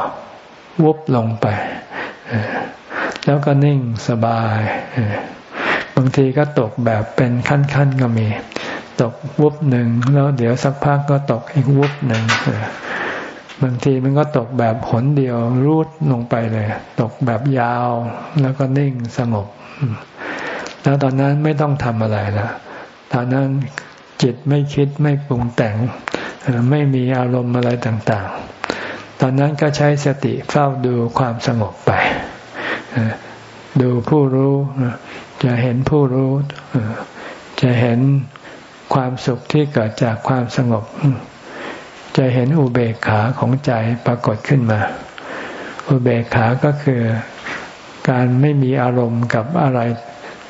วุบลงไป แล้วก็นิ่งสบาย บางทีก็ตกแบบเป็นขั้นๆก็มี ตกวุบหนึ่งแล้วเดี๋ยวสักพักก็ตกอีกวุบหนึ่งบางทีมันก็ตกแบบหนเดียวรูดลงไปเลย ตกแบบยาวแล้วก็นิ่งสงบ แล้วตอนนั้นไม่ต้องทำอะไรละตอนนั้น จิตไม่คิดไม่ปรุงแต่ง ไม่มีอารมณ์อะไรต่างๆ ตอนนั้นก็ใช้สติเฝ้าดูความสงบไป ดูผู้รู้ จะเห็นผู้รู้ จะเห็นความสุขที่เกิดจากความสงบ จะเห็นอุเบกขาของใจปรากฏขึ้นมา อุเบกขาก็คือการไม่มีอารมณ์กับอะไร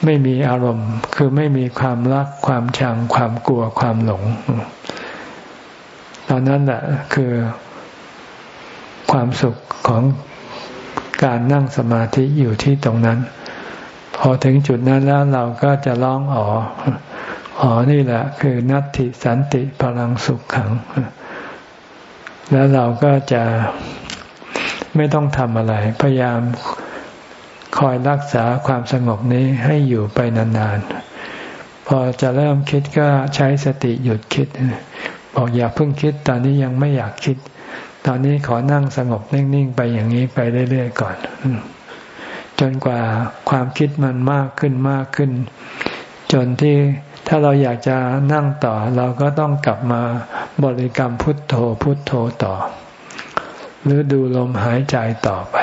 ไม่มีอารมณ์ คือไม่มีความรักความชังความกลัวความหลง ตอนนั้นแหละคือความสุขของการนั่งสมาธิอยู่ที่ตรงนั้น พอถึงจุดนั้นแล้วเราก็จะร้องอ๋ออ๋อนี่แหละ คือนัตติสันติพลังสุขขัง แล้วเราก็จะไม่ต้องทำอะไร พยายาม คอยรักษาความสงบนี้ให้อยู่ไปนานๆ พอจะเริ่มคิดก็ใช้สติหยุดคิด บอกอย่าเพิ่งคิด ตอนนี้ยังไม่อยากคิด ตอนนี้ขอนั่งสงบนิ่งๆ ไปอย่างนี้ไปเรื่อยๆก่อน จนกว่าความคิดมันมากขึ้นมากขึ้น จนที่ถ้าเราอยากจะนั่งต่อ เราก็ต้องกลับมาบริกรรมพุทโธพุทโธต่อ หรือดูลมหายใจต่อไป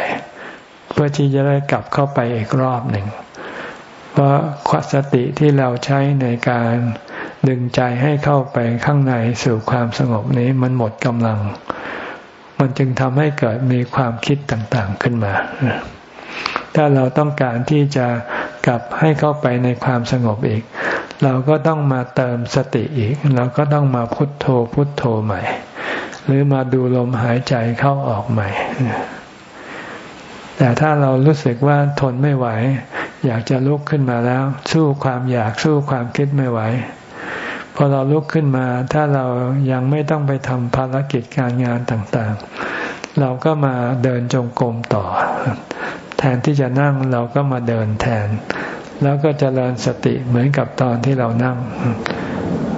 เพื่อที่จะได้กลับเข้าไปอีกรอบหนึ่ง เพราะควาสติที่เราใช้ในการดึงใจให้เข้าไปข้างในสู่ความสงบนี้มันหมดกำลัง มันจึงทำให้เกิดมีความคิดต่างๆขึ้นมาถ้าเราต้องการที่จะกลับให้เข้าไปในความสงบอีก เราก็ต้องมาเติมสติอีก เราก็ต้องมาพุทโธพุทโธใหม่ หรือมาดูลมหายใจเข้าออกใหม่ แต่ถ้าเรารู้สึกว่าทนไม่ไหว อยากจะลุกขึ้นมาแล้ว สู้ความอยากสู้ความคิดไม่ไหวพอเราลุกขึ้นมา ถ้าเรายังไม่ต้องไปทำภารกิจการงานต่างๆ เราก็มาเดินจงกรมต่อ แทนที่จะนั่งเราก็มาเดินแทน แล้วก็จเจริญสติเหมือนกับตอนที่เรานั่ง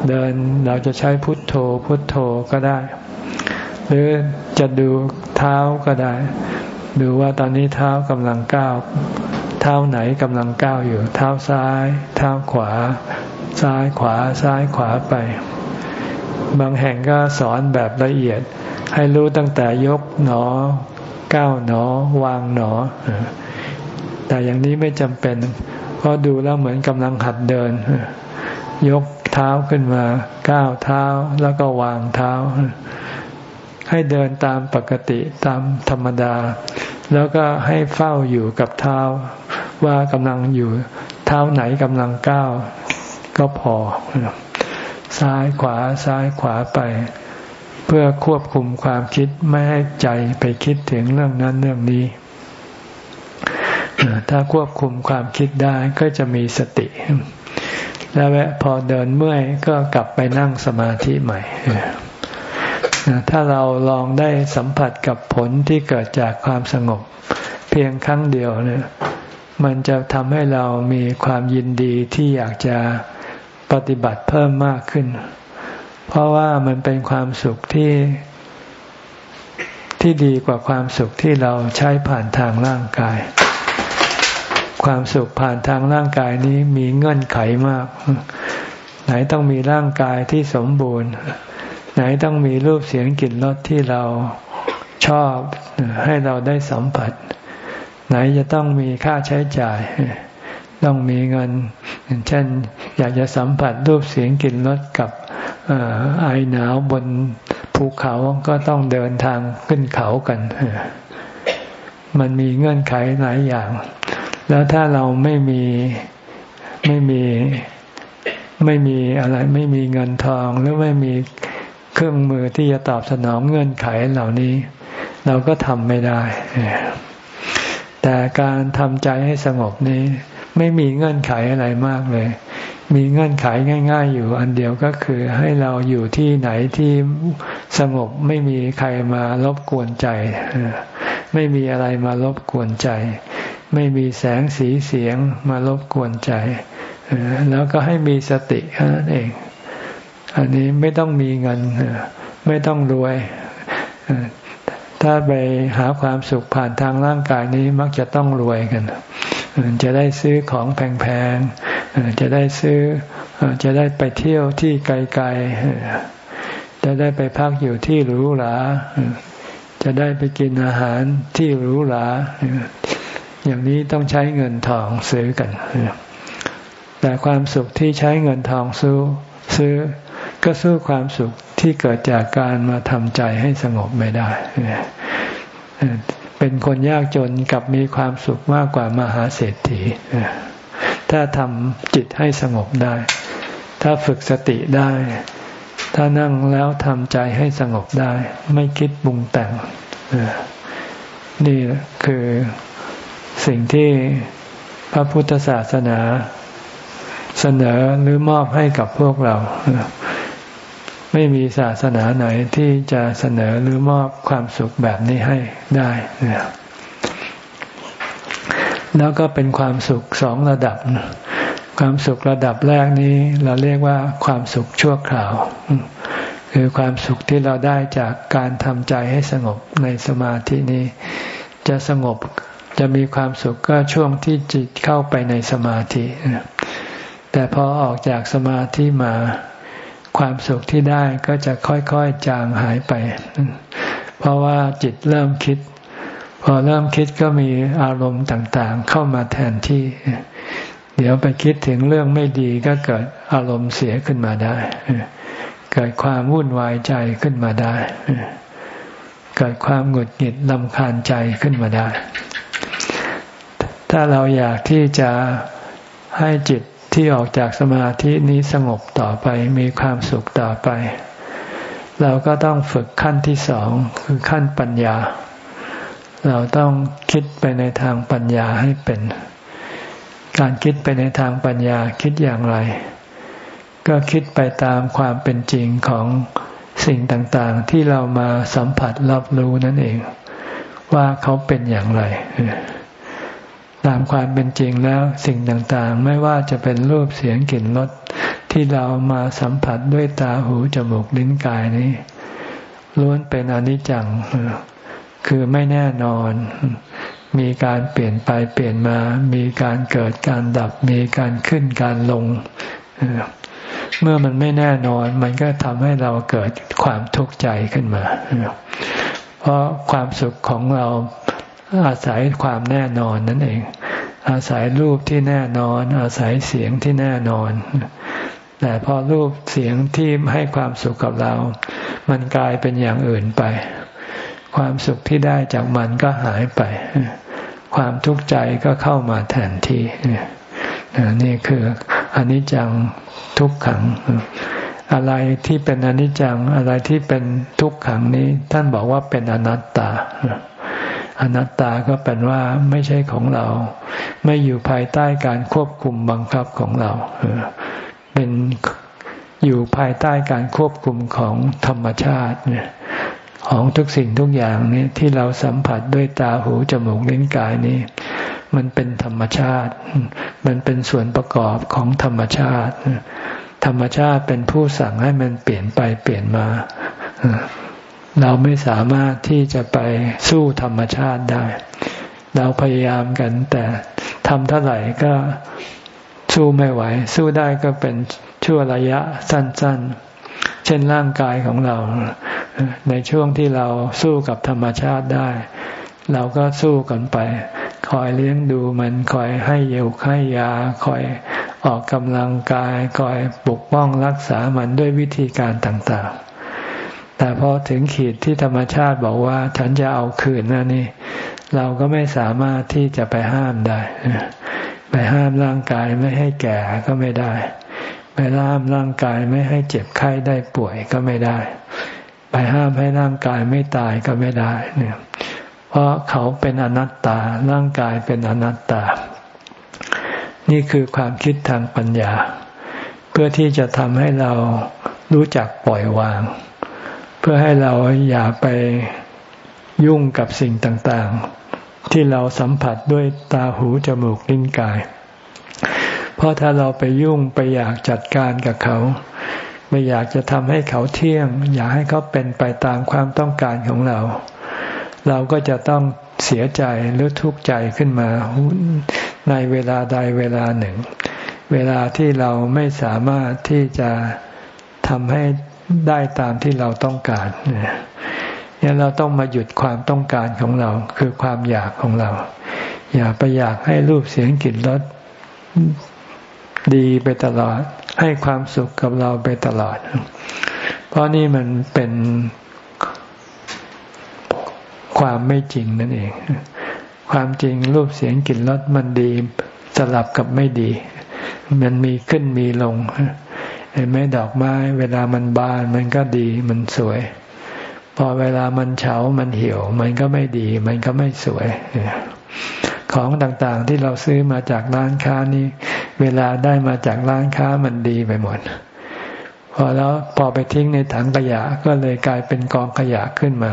เดินเราจะใช้พุทโธพุทโธก็ได้ หรือจะดูเท้าก็ได้ ดูว่าตอนนี้เท้ากำลังก้าว เท้าไหนกำลังก้าวอยู่ เท้าซ้าย เท้าขวา ซ้ายขวาซ้ายขวาไป บางแห่งก็สอนแบบละเอียด ให้รู้ตั้งแต่ยกหนอ ก้าวหนอ วางหนอ แต่อย่างนี้ไม่จำเป็น เพราะดูแล้วเหมือนกำลังหัดเดิน ยกเท้าขึ้นมา ก้าวเท้าแล้วก็วางเท้า ให้เดินตามปกติตามธรรมดา แล้วก็ให้เฝ้าอยู่กับเท้า ว่ากำลังอยู่เท้าไหนกำลังก้าวก็พอ ซ้ายขวาซ้ายขวาไป เพื่อควบคุมความคิดไม่ให้ใจไปคิดถึงเรื่องนั้นเรื่องนี้ ถ้าควบคุมความคิดได้ก็จะมีสติแล้วพอเดินเมื่อยก็กลับไปนั่งสมาธิใหม่ ถ้าเราลองได้สัมผัสกับผลที่เกิดจากความสงบ เพียงครั้งเดียวเนี่ยมันจะทำให้เรามีความยินดีที่อยากจะปฏิบัติเพิ่มมากขึ้น เพราะว่ามันเป็นความสุขที่ที่ดีกว่าความสุขที่เราใช้ผ่านทางร่างกาย ความสุขผ่านทางร่างกายนี้มีเงื่อนไขมาก ไหนต้องมีร่างกายที่สมบูรณ์ ไหนต้องมีรูปเสียงกลิ่นรสที่เราชอบให้เราได้สัมผัส ไหนจะต้องมีค่าใช้จ่าย ต้องมีเงิน เช่น อยากจะสัมผัสรูปเสียงกลิ่นรสกับไอหนาวบนภูเขาก็ต้องเดินทางขึ้นเขากัน มันมีเงื่อนไขหลายอย่าง แล้วถ้าเราไม่มีไม่มีไม่มีอะไร ไม่มีเงินทองหรือไม่มี เครื่องมือที่จะตอบสนองเงื่อนไขเหล่านี้ เราก็ทำไม่ได้ แต่การทำใจให้สงบนี้ ไม่มีเงื่อนไขอะไรมากเลย มีเงื่อนไขง่าย ๆ อยู่อันเดียวก็คือให้เราอยู่ที่ไหนที่สงบไม่มีใครมารบกวนใจ ไม่มีอะไรมารบกวนใจ ไม่มีแสงสีเสียงมารบกวนใจ แล้วก็ให้มีสติแค่นั้นเอง อันนี้ไม่ต้องมีเงิน ไม่ต้องรวย ถ้าไปหาความสุขผ่านทางร่างกายนี้มักจะต้องรวยกัน จะได้ซื้อของแพงๆ จะได้ซื้อ จะได้ไปเที่ยวที่ไกลๆ จะได้ไปพักอยู่ที่หรูหราจะได้ไปกินอาหารที่หรูหราอย่างนี้ต้องใช้เงินทองซื้อกัน แต่ความสุขที่ใช้เงินทองซื้อซื้อ ก็สู้ความสุขที่เกิดจากการมาทำใจให้สงบไม่ได้ เป็นคนยากจนกับมีความสุขมากกว่ามหาเศรษฐี ถ้าทำจิตให้สงบได้ ถ้าฝึกสติได้ ถ้านั่งแล้วทำใจให้สงบได้ ไม่คิดบุงแต่ง นี่คือสิ่งที่พระพุทธศาสนาเสนอหรือมอบให้กับพวกเรา ไม่มีศาสนาไหนที่จะเสนอหรือมอบความสุขแบบนี้ให้ได้นะแล้วก็เป็นความสุขสองระดับ ความสุขระดับแรกนี้ เราเรียกว่าความสุขชั่วคราว คือความสุขที่เราได้จากการทำใจให้สงบในสมาธินี้ จะสงบจะมีความสุขก็ช่วงที่จิตเข้าไปในสมาธิ แต่พอออกจากสมาธิมา ความสุขที่ได้ก็จะค่อยๆจางหายไป เพราะว่าจิตเริ่มคิด พอเริ่มคิดก็มีอารมณ์ต่างๆ เข้ามาแทนที่ เดี๋ยวไปคิดถึงเรื่องไม่ดีก็เกิดอารมณ์เสียขึ้นมาได้ เกิดความวุ่นวายใจขึ้นมาได้ เกิดความหงุดหงิดลำคาญใจขึ้นมาได้ ถ้าเราอยากที่จะให้จิต ที่ออกจากสมาธินี้สงบต่อไปมีความสุขต่อไป เราก็ต้องฝึกขั้นที่สองคือขั้นปัญญา เราต้องคิดไปในทางปัญญาให้เป็น การคิดไปในทางปัญญาคิดอย่างไร ก็คิดไปตามความเป็นจริงของสิ่งต่างๆ ที่เรามาสัมผัสรับรู้นั่นเอง ว่าเขาเป็นอย่างไร ตามความเป็นจริงแล้วสิ่งต่างๆ ไม่ว่าจะเป็นรูปเสียงกลิ่นรสที่เรามาสัมผัสด้วยตาหูจมูกลิ้นกายนี้ล้วนเป็นอนิจจัง คือไม่แน่นอน มีการเปลี่ยนไปเปลี่ยนมา มีการเกิดการดับ มีการขึ้นการลง เมื่อมันไม่แน่นอน มันก็ทำให้เราเกิดความทุกข์ใจขึ้นมา เพราะความสุขของเรา อาศัยความแน่นอนนั่นเอง อาศัยรูปที่แน่นอน อาศัยเสียงที่แน่นอน แต่พอรูปเสียงที่ให้ความสุขกับเรา มันกลายเป็นอย่างอื่นไป ความสุขที่ได้จากมันก็หายไป ความทุกข์ใจก็เข้ามาแทนที่นี่คืออนิจจังทุกขัง อะไรที่เป็นอนิจจังอะไรที่เป็นทุกขังนี้ ท่านบอกว่าเป็นอนัตตา อนัตตาก็เป็นว่าไม่ใช่ของเรา ไม่อยู่ภายใต้การควบคุมบังคับของเราเป็นอยู่ภายใต้การควบคุมของธรรมชาติเนี่ยของทุกสิ่งทุกอย่างนี้ที่เราสัมผัสด้วยตาหูจมูกลิ้นกายนี้ มันเป็นธรรมชาติ มันเป็นส่วนประกอบของธรรมชาติ ธรรมชาติเป็นผู้สั่งให้มันเปลี่ยนไปเปลี่ยนมา เราไม่สามารถที่จะไปสู้ธรรมชาติได้ เราพยายามกันแต่ทำเท่าไหร่ก็สู้ไม่ไหว สู้ได้ก็เป็นชั่วระยะสั้น ๆ เช่นร่างกายของเรา ในช่วงที่เราสู้กับธรรมชาติได้ เราก็สู้กันไป คอยเลี้ยงดูมันคอยให้เยวให้ยา คอยออกกำลังกาย คอยปกป้องรักษามันด้วยวิธีการต่าง ๆ แต่พอถึงขีดที่ธรรมชาติบอกว่า ฉันจะเอาคืนนั่นนี่ เราก็ไม่สามารถที่จะไปห้ามได้ ไปห้ามร่างกายไม่ให้แก่ก็ไม่ได้ ไปห้ามร่างกายไม่ให้เจ็บไข้ได้ป่วยก็ไม่ได้ ไปห้ามให้ร่างกายไม่ตายก็ไม่ได้เนี่ยเพราะเขาเป็นอนัตตา ร่างกายเป็นอนัตตา นี่คือความคิดทางปัญญา เพื่อที่จะทำให้เรารู้จักปล่อยวาง เพื่อให้เราอย่าไปยุ่งกับสิ่งต่างๆ ที่เราสัมผัสด้วยตาหูจมูกลิ้นกาย เพราะถ้าเราไปยุ่งไปอยากจัดการกับเขา ไม่อยากจะทำให้เขาเที่ยง อยากให้เขาเป็นไปตามความต้องการของเรา เราก็จะต้องเสียใจหรือทุกข์ใจขึ้นมาในเวลาใดเวลาหนึ่ง เวลาที่เราไม่สามารถที่จะทำให้ ได้ตามที่เราต้องการนี่เราต้องมาหยุดความต้องการของเรา คือความอยากของเรา อย่าไปอยากให้รูปเสียงกลิ่นรสดีไปตลอด ให้ความสุขกับเราไปตลอด เพราะนี่มันเป็นความไม่จริงนั่นเอง ความจริงรูปเสียงกลิ่นรสมันดีสลับกับไม่ดี มันมีขึ้นมีลง เห็นไหมดอกไม้ เวลามันบานมันก็ดีมันสวย พอเวลามันเฉา มันเหี่ยว มันก็ไม่ดี มันก็ไม่สวย ของต่างๆที่เราซื้อมาจากร้านค้านี้ เวลาได้มาจากร้านค้ามันดีไปหมด พอแล้วพอไปทิ้งในถังขยะก็เลยกลายเป็นกองขยะขึ้นมา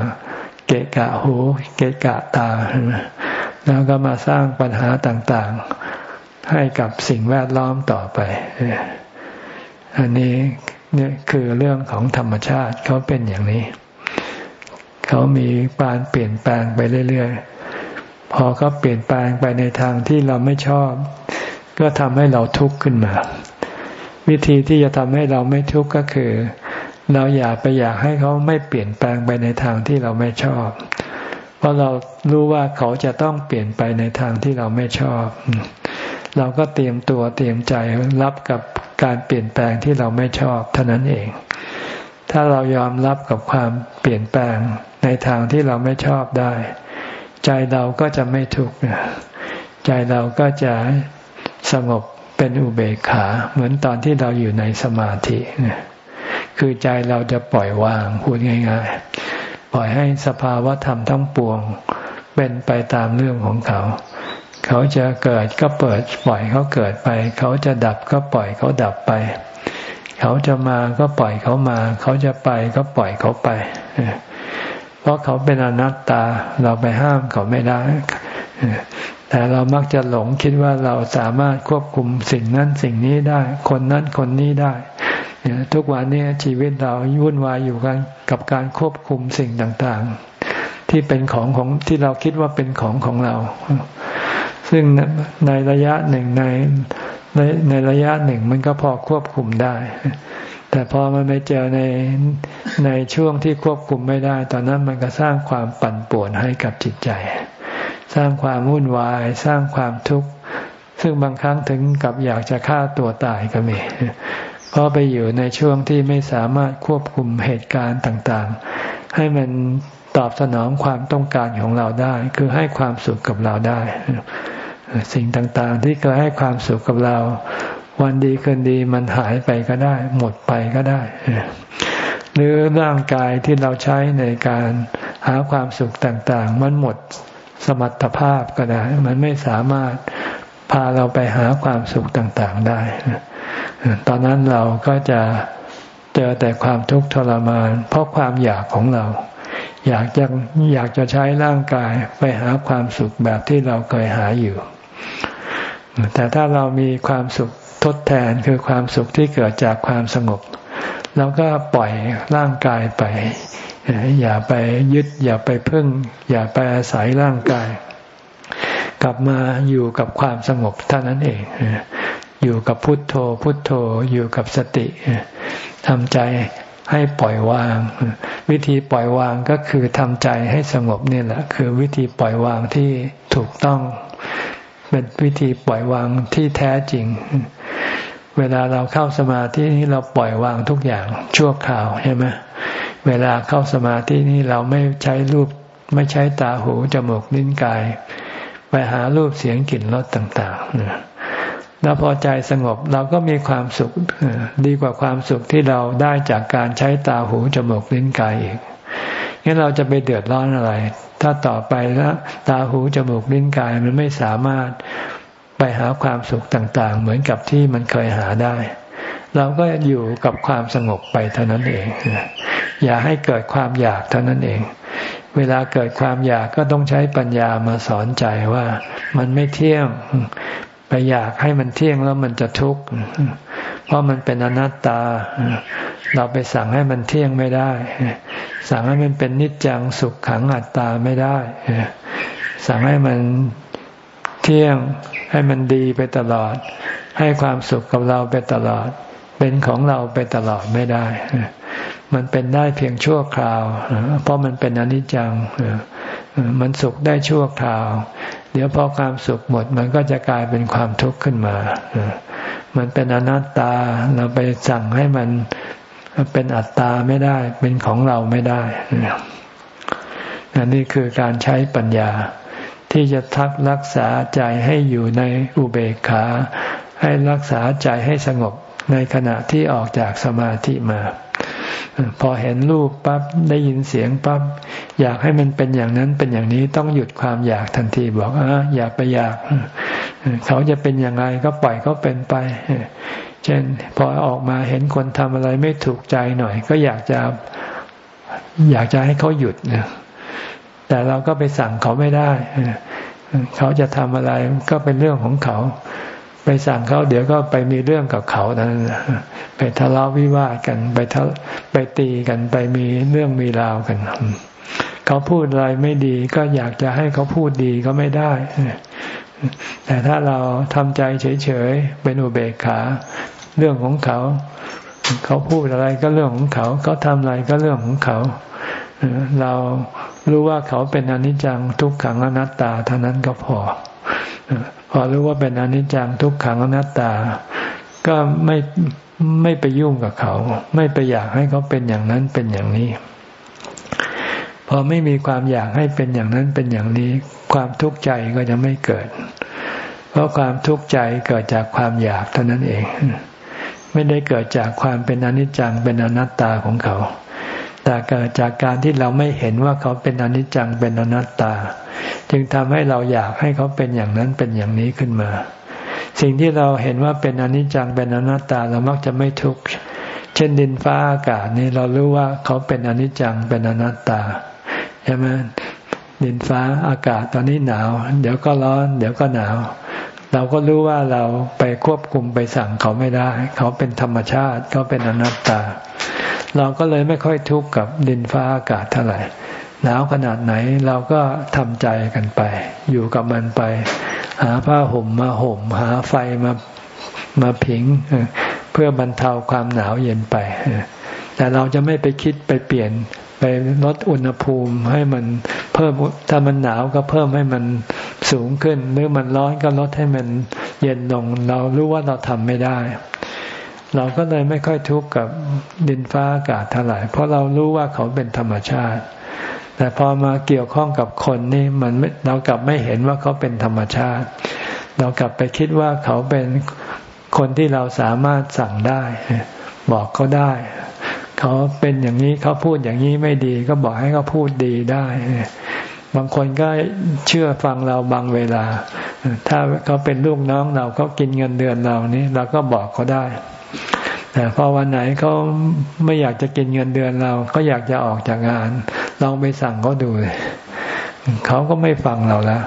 เกะกะหู เกะกะตา แล้วก็มาสร้างปัญหาต่างๆ ให้กับสิ่งแวดล้อมต่อไป อันนี้เนี่ยคือเรื่องของธรรมชาติเขาเป็นอย่างนี้ เขามีการเปลี่ยนแปลงไปเรื่อยๆ พอเขาเปลี่ยนแปลงไปในทางที่เราไม่ชอบ ก็ทำให้เราทุกข์ขึ้นมา วิธีที่จะทำให้เราไม่ทุกข์ก็คือ เราอย่าไปอยากให้เขาไม่เปลี่ยนแปลงไปในทางที่เราไม่ชอบ เพราะเรารู้ว่าเขาจะต้องเปลี่ยนไปในทางที่เราไม่ชอบ เราก็เตรียมตัวเตรียมใจรับกับการเปลี่ยนแปลงที่เราไม่ชอบเท่านั้นเอง ถ้าเรายอมรับกับความเปลี่ยนแปลงในทางที่เราไม่ชอบได้ ใจเราก็จะไม่ทุกข์ใจเราก็จะสงบเป็นอุเบกขา เหมือนตอนที่เราอยู่ในสมาธิคือใจเราจะปล่อยวางพูดง่ายๆ ปล่อยให้สภาวะธรรมทั้งปวง เป็นไปตามเรื่องของเขา เขาจะเกิดก็เปิดปล่อยเขาเกิดไป เขาจะดับก็ปล่อยเขาดับไป เขาจะมาก็ปล่อยเขามา เขาจะไปก็ปล่อยเขาไป เพราะเขาเป็นอนัตตาเราไปห้ามเขาไม่ได้ แต่เรามักจะหลงคิดว่าเราสามารถควบคุมสิ่งนั้นสิ่งนี้ได้ คนนั้นคนนี้ได้ทุกวันนี้ชีวิตเราวุ่นวายอยู่กันกับการควบคุมสิ่งต่างๆ ที่เป็นของของที่เราคิดว่าเป็นของของเรา ซึ่งในระยะหนึ่งในในระยะหนึ่งมันก็พอควบคุมได้ แต่พอมันไปเจอในในช่วงที่ควบคุมไม่ได้ ตอนนั้นมันก็สร้างความปั่นป่วนให้กับจิตใจ สร้างความวุ่นวาย สร้างความทุกข์ ซึ่งบางครั้งถึงกับอยากจะฆ่าตัวตายก็มี เพราะไปอยู่ในช่วงที่ไม่สามารถควบคุมเหตุการณ์ต่างๆ ให้มัน ตอบสนองความต้องการของเราได้ คือให้ความสุขกับเราได้ สิ่งต่างๆ ที่เคยให้ความสุขกับเรา วันดีคืนดีมันหายไปก็ได้ หมดไปก็ได้ หรือร่างกายที่เราใช้ในการหาความสุขต่างๆ มันหมดสมรรถภาพก็ได้ มันไม่สามารถพาเราไปหาความสุขต่างๆได้ ตอนนั้นเราก็จะเจอแต่ความทุกข์ทรมาน เพราะความอยากของเรา อยากจะอยากจะใช้ร่างกายไปหาความสุขแบบที่เราเคยหาอยู่ แต่ถ้าเรามีความสุขทดแทนคือความสุขที่เกิดจากความสงบเราก็ปล่อยร่างกายไป อย่าไปยึด อย่าไปพึ่ง อย่าไปอาศัยร่างกาย กลับมาอยู่กับความสงบเท่านั้นเอง อยู่กับพุทโธ พุทโธอยู่กับสติทำใจ ให้ปล่อยวาง วิธีปล่อยวางก็คือทำใจให้สงบนี่แหละ คือวิธีปล่อยวางที่ถูกต้อง เป็นวิธีปล่อยวางที่แท้จริง เวลาเราเข้าสมาธินี้เราปล่อยวางทุกอย่างชั่วคราวใช่ไหมเวลาเข้าสมาธินี่เราไม่ใช้รูป ไม่ใช้ตาหูจมูกลิ้นกาย ไปหารูปเสียงกลิ่นรสต่างๆ แล้วพอใจสงบเราก็มีความสุขดีกว่าความสุขที่เราได้จากการใช้ตาหูจมูกลิ้นกายอีกงั้นเราจะไปเดือดร้อนอะไร ถ้าต่อไปแล้วตาหูจมูกลิ้นกายมันไม่สามารถไปหาความสุขต่าง ๆ เหมือนกับที่มันเคยหาได้ เราก็อยู่กับความสงบไปเท่านั้นเอง อย่าให้เกิดความอยากเท่านั้นเอง เวลาเกิดความอยากก็ต้องใช้ปัญญามาสอนใจว่า มันไม่เที่ยง ไปอยากให้มันเที่ยงแล้วมันจะทุกข์เพราะมันเป็นอนัตตา เราไปสั่งให้มันเที่ยงไม่ได้ สั่งให้มันเป็นนิจจังสุขขังอัตตาไม่ได้ สั่งให้มันเที่ยงให้มันดีไปตลอด ให้ความสุขกับเราไปตลอด เป็นของเราไปตลอดไม่ได้ มันเป็นได้เพียงชั่วคราว เพราะมันเป็นอนิจจังมันสุขได้ชั่วคราว เดี๋ยวพอความสุขหมด มันก็จะกลายเป็นความทุกข์ขึ้นมา มันเป็นอนัตตาเราไปสั่งให้มันเป็นอัตตาไม่ได้ เป็นของเราไม่ได้นี่คือการใช้ปัญญา ที่จะทักรักษาใจให้อยู่ในอุเบกขา ให้รักษาใจให้สงบในขณะที่ออกจากสมาธิมา พอเห็นรูปปั๊บได้ยินเสียงปั๊บอยากให้มันเป็นอย่างนั้นเป็นอย่างนี้ต้องหยุดความอยากทันทีบอกอะอย่าไปอยากเขาจะเป็นอย่างไรก็ปล่อยเขาเป็นไปเช่น พอออกมาเห็นคนทำอะไรไม่ถูกใจหน่อย ก็อยากจะอยากจะให้เขาหยุดนะแต่เราก็ไปสั่งเขาไม่ได้ เขาจะทำอะไรก็เป็นเรื่องของเขา ไปสั่งเขาเดี๋ยวก็ไปมีเรื่องกับเขานั้นไปทะเลาะวิวาทกัน ไปทะไปตีกันไปมีเรื่องมีราวกันเขาพูดอะไรไม่ดีก็อยากจะให้เขาพูดดีก็ไม่ได้แต่ถ้าเราทำใจเฉยๆเป็นอุเบกขา เรื่องของเขา เขาพูดอะไรก็เรื่องของเขา เขาทำอะไรก็เรื่องของเขาเรารู้ว่าเขาเป็นอนิจจังทุกขังอนัตตาเท่านั้นก็พอ พอรู้ว่าเป็นอนิจจังทุกขังอนัตตา ก็ไม่ไม่ไปยุ่งกับเขา ไม่ไปอยากให้เขาเป็นอย่างนั้นเป็นอย่างนี้ พอไม่มีความอยากให้เป็นอย่างนั้นเป็นอย่างนี้ ความทุกข์ใจก็จะไม่เกิด เพราะความทุกข์ใจเกิดจากความอยากเท่านั้นเอง ไม่ได้เกิดจากความเป็นอนิจจังเป็นอนัตตาของเขา แต่เกิดจากการที่เราไม่เห็นว่าเขาเป็นอนิจจังเป็นอนัตตา จึงทำให้เราอยากให้เขาเป็นอย่างนั้นเป็นอย่างนี้ขึ้นมา สิ่งที่เราเห็นว่าเป็นอนิจจังเป็นอนัตตาเรามักจะไม่ทุกข์เช่นดินฟ้าอากาศนี่เรารู้ว่าเขาเป็นอนิจจังเป็นอนัตตาใช่ไหมดินฟ้าอากาศตอนนี้หนาว เดี๋ยวก็ร้อน เดี๋ยวก็หนาว เราก็รู้ว่าเราไปควบคุมไปสั่งเขาไม่ได้ เขาเป็นธรรมชาติเขาเป็นอนัตตา เราก็เลยไม่ค่อยทุกข์กับดินฟ้าอากาศเท่าไหร่หนาวขนาดไหนเราก็ทำใจกันไป อยู่กับมันไป หาผ้าห่มมาห่ม หาไฟมามาผิง เพื่อบรรเทาความหนาวเย็นไป แต่เราจะไม่ไปคิดไปเปลี่ยนไปลดอุณหภูมิให้มันเพิ่มถ้ามันหนาวก็เพิ่มให้มันสูงขึ้น หรือมันร้อนก็ลดให้มันเย็นลง เรารู้ว่าเราทำไม่ได้ เราก็เลยไม่ค่อยทุกข์กับดินฟ้าอากาศเท่าไหร่เพราะเรารู้ว่าเขาเป็นธรรมชาติ แต่พอมาเกี่ยวข้องกับคนนี่มันเรากลับไม่เห็นว่าเขาเป็นธรรมชาติ เรากลับไปคิดว่าเขาเป็นคนที่เราสามารถสั่งได้ บอกเขาได้ เขาเป็นอย่างนี้เขาพูดอย่างนี้ไม่ดี ก็บอกให้เขาพูดดีได้ บางคนก็เชื่อฟังเราบางเวลา ถ้าเขาเป็นลูกน้องเราเขากินเงินเดือนเรานี้ เราก็บอกเขาได้ แต่พอวันไหนเขาไม่อยากจะกินเงินเดือนเราเขาอยากจะออกจากงาน ลองไปสั่งเขาดูเลยเขาก็ไม่ฟังเราแล้ว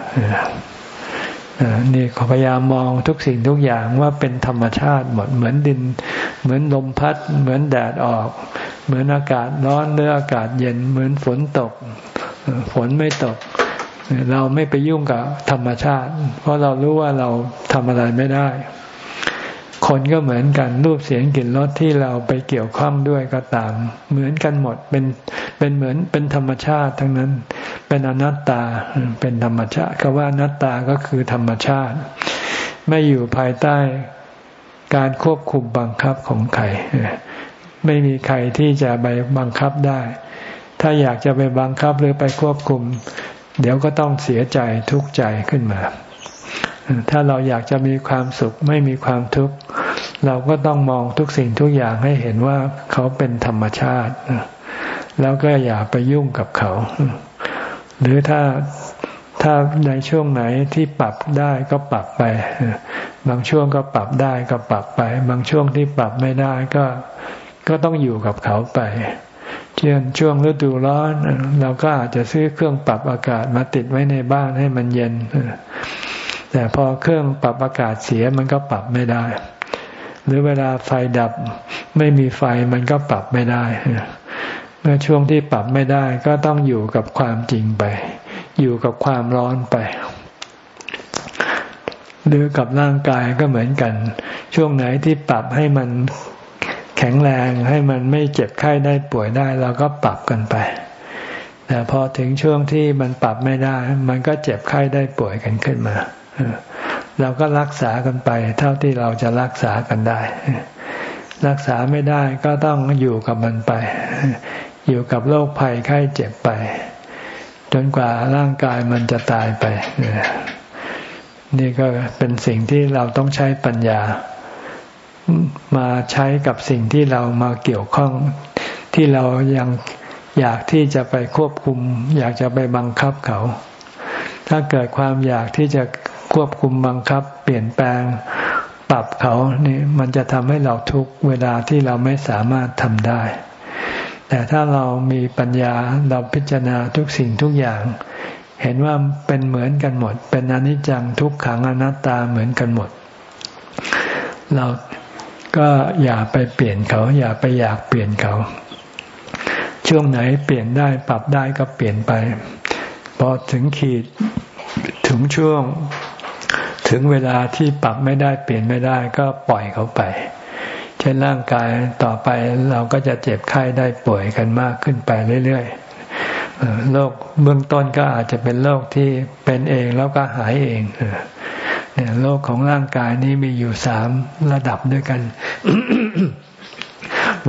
นี่พยายามมองทุกสิ่งทุกอย่างว่าเป็นธรรมชาติหมดเหมือนดิน เหมือนลมพัด เหมือนแดดออก เหมือนอากาศร้อนหรืออากาศเย็น เหมือนฝนตก ฝนไม่ตก เราไม่ไปยุ่งกับธรรมชาติ เพราะเรารู้ว่าเราทำอะไรไม่ได้ คนก็เหมือนกันรูปเสียงกลิ่นรสที่เราไปเกี่ยวข้องด้วยก็ตาม เหมือนกันหมดเป็นเป็นเหมือนเป็นธรรมชาติทั้งนั้น เป็นอนัตตาเป็นธรรมชาติคำว่าอนัตตาก็คือธรรมชาติ ไม่อยู่ภายใต้การควบคุมบังคับของใครไม่มีใครที่จะไปบังคับได้ ถ้าอยากจะไปบังคับหรือไปควบคุม เดี๋ยวก็ต้องเสียใจทุกข์ใจขึ้นมา ถ้าเราอยากจะมีความสุขไม่มีความทุกข์ เราก็ต้องมองทุกสิ่งทุกอย่างให้เห็นว่าเขาเป็นธรรมชาติ แล้วก็อย่าไปยุ่งกับเขา หรือถ้าถ้าในช่วงไหนที่ปรับได้ก็ปรับไป บางช่วงก็ปรับได้ก็ปรับไป บางช่วงที่ปรับไม่ได้ก็ก็ต้องอยู่กับเขาไปเช่นช่วงฤดูร้อน เราก็อาจจะซื้อเครื่องปรับอากาศมาติดไว้ในบ้านให้มันเย็น แต่พอเครื่องปรับอากาศเสียมันก็ปรับไม่ได้ หรือเวลาไฟดับไม่มีไฟมันก็ปรับไม่ได้ เมื่อช่วงที่ปรับไม่ได้ก็ต้องอยู่กับความจริงไป อยู่กับความร้อนไป หรือกับร่างกายก็เหมือนกัน ช่วงไหนที่ปรับให้มันแข็งแรงให้มันไม่เจ็บไข้ได้ป่วยได้เราก็ปรับกันไป แต่พอถึงช่วงที่มันปรับไม่ได้ มันก็เจ็บไข้ได้ป่วยกันขึ้นมา เราก็รักษากันไป เท่าที่เราจะรักษากันได้ รักษาไม่ได้ก็ต้องอยู่กับมันไป อยู่กับโรคภัยไข้เจ็บไป จนกว่าร่างกายมันจะตายไป นี่ก็เป็นสิ่งที่เราต้องใช้ปัญญา มาใช้กับสิ่งที่เรามาเกี่ยวข้อง ที่เรายังอยากที่จะไปควบคุม อยากจะไปบังคับเขา ถ้าเกิดความอยากที่จะ ควบคุมบังคับ เปลี่ยนแปลง ปรับเขานี่มันจะทำให้เราทุกเวลาที่เราไม่สามารถทำได้ แต่ถ้าเรามีปัญญาเราพิจารณาทุกสิ่งทุกอย่าง เห็นว่าเป็นเหมือนกันหมด เป็นอนิจจังทุกขังอนัตตาเหมือนกันหมด เราก็อย่าไปเปลี่ยนเขา อย่าไปอยากเปลี่ยนเขา ช่วงไหนเปลี่ยนได้ปรับได้ก็เปลี่ยนไปพอถึงขีดถึงช่วง ถึงเวลาที่ปรับไม่ได้เปลี่ยนไม่ได้ก็ปล่อยเขาไป เช่นร่างกายต่อไปเราก็จะเจ็บไข้ได้ป่วยกันมากขึ้นไปเรื่อยๆโรคเบื้องต้นก็อาจจะเป็นโรคที่เป็นเองแล้วก็หายเองเนี่ยโรคของร่างกายนี้มีอยู่สามระดับด้วยกัน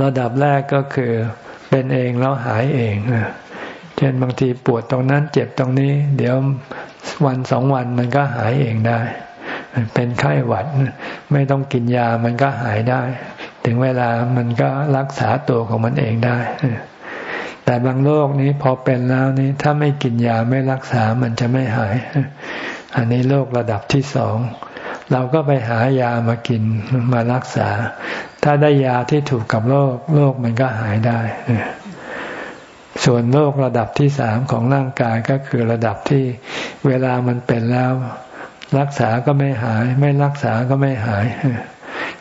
ระดับแรกก็คือเป็นเองแล้วหายเองเช่นบางทีปวดตรงนั้นเจ็บตรงนี้ เดี๋ยววันสองวันมันก็หายเองได้ เป็นไข้หวัดไม่ต้องกินยามันก็หายได้ ถึงเวลามันก็รักษาตัวของมันเองได้ แต่บางโรคนี้พอเป็นแล้วนี้ถ้าไม่กินยาไม่รักษามันจะไม่หาย อันนี้โรคระดับที่สองเราก็ไปหายามากินมารักษา ถ้าได้ยาที่ถูกกับโรคโรคมันก็หายได้ ส่วนโรคระดับที่สามของร่างกายก็คือระดับที่เวลามันเป็นแล้ว รักษาก็ไม่หาย ไม่รักษาก็ไม่หาย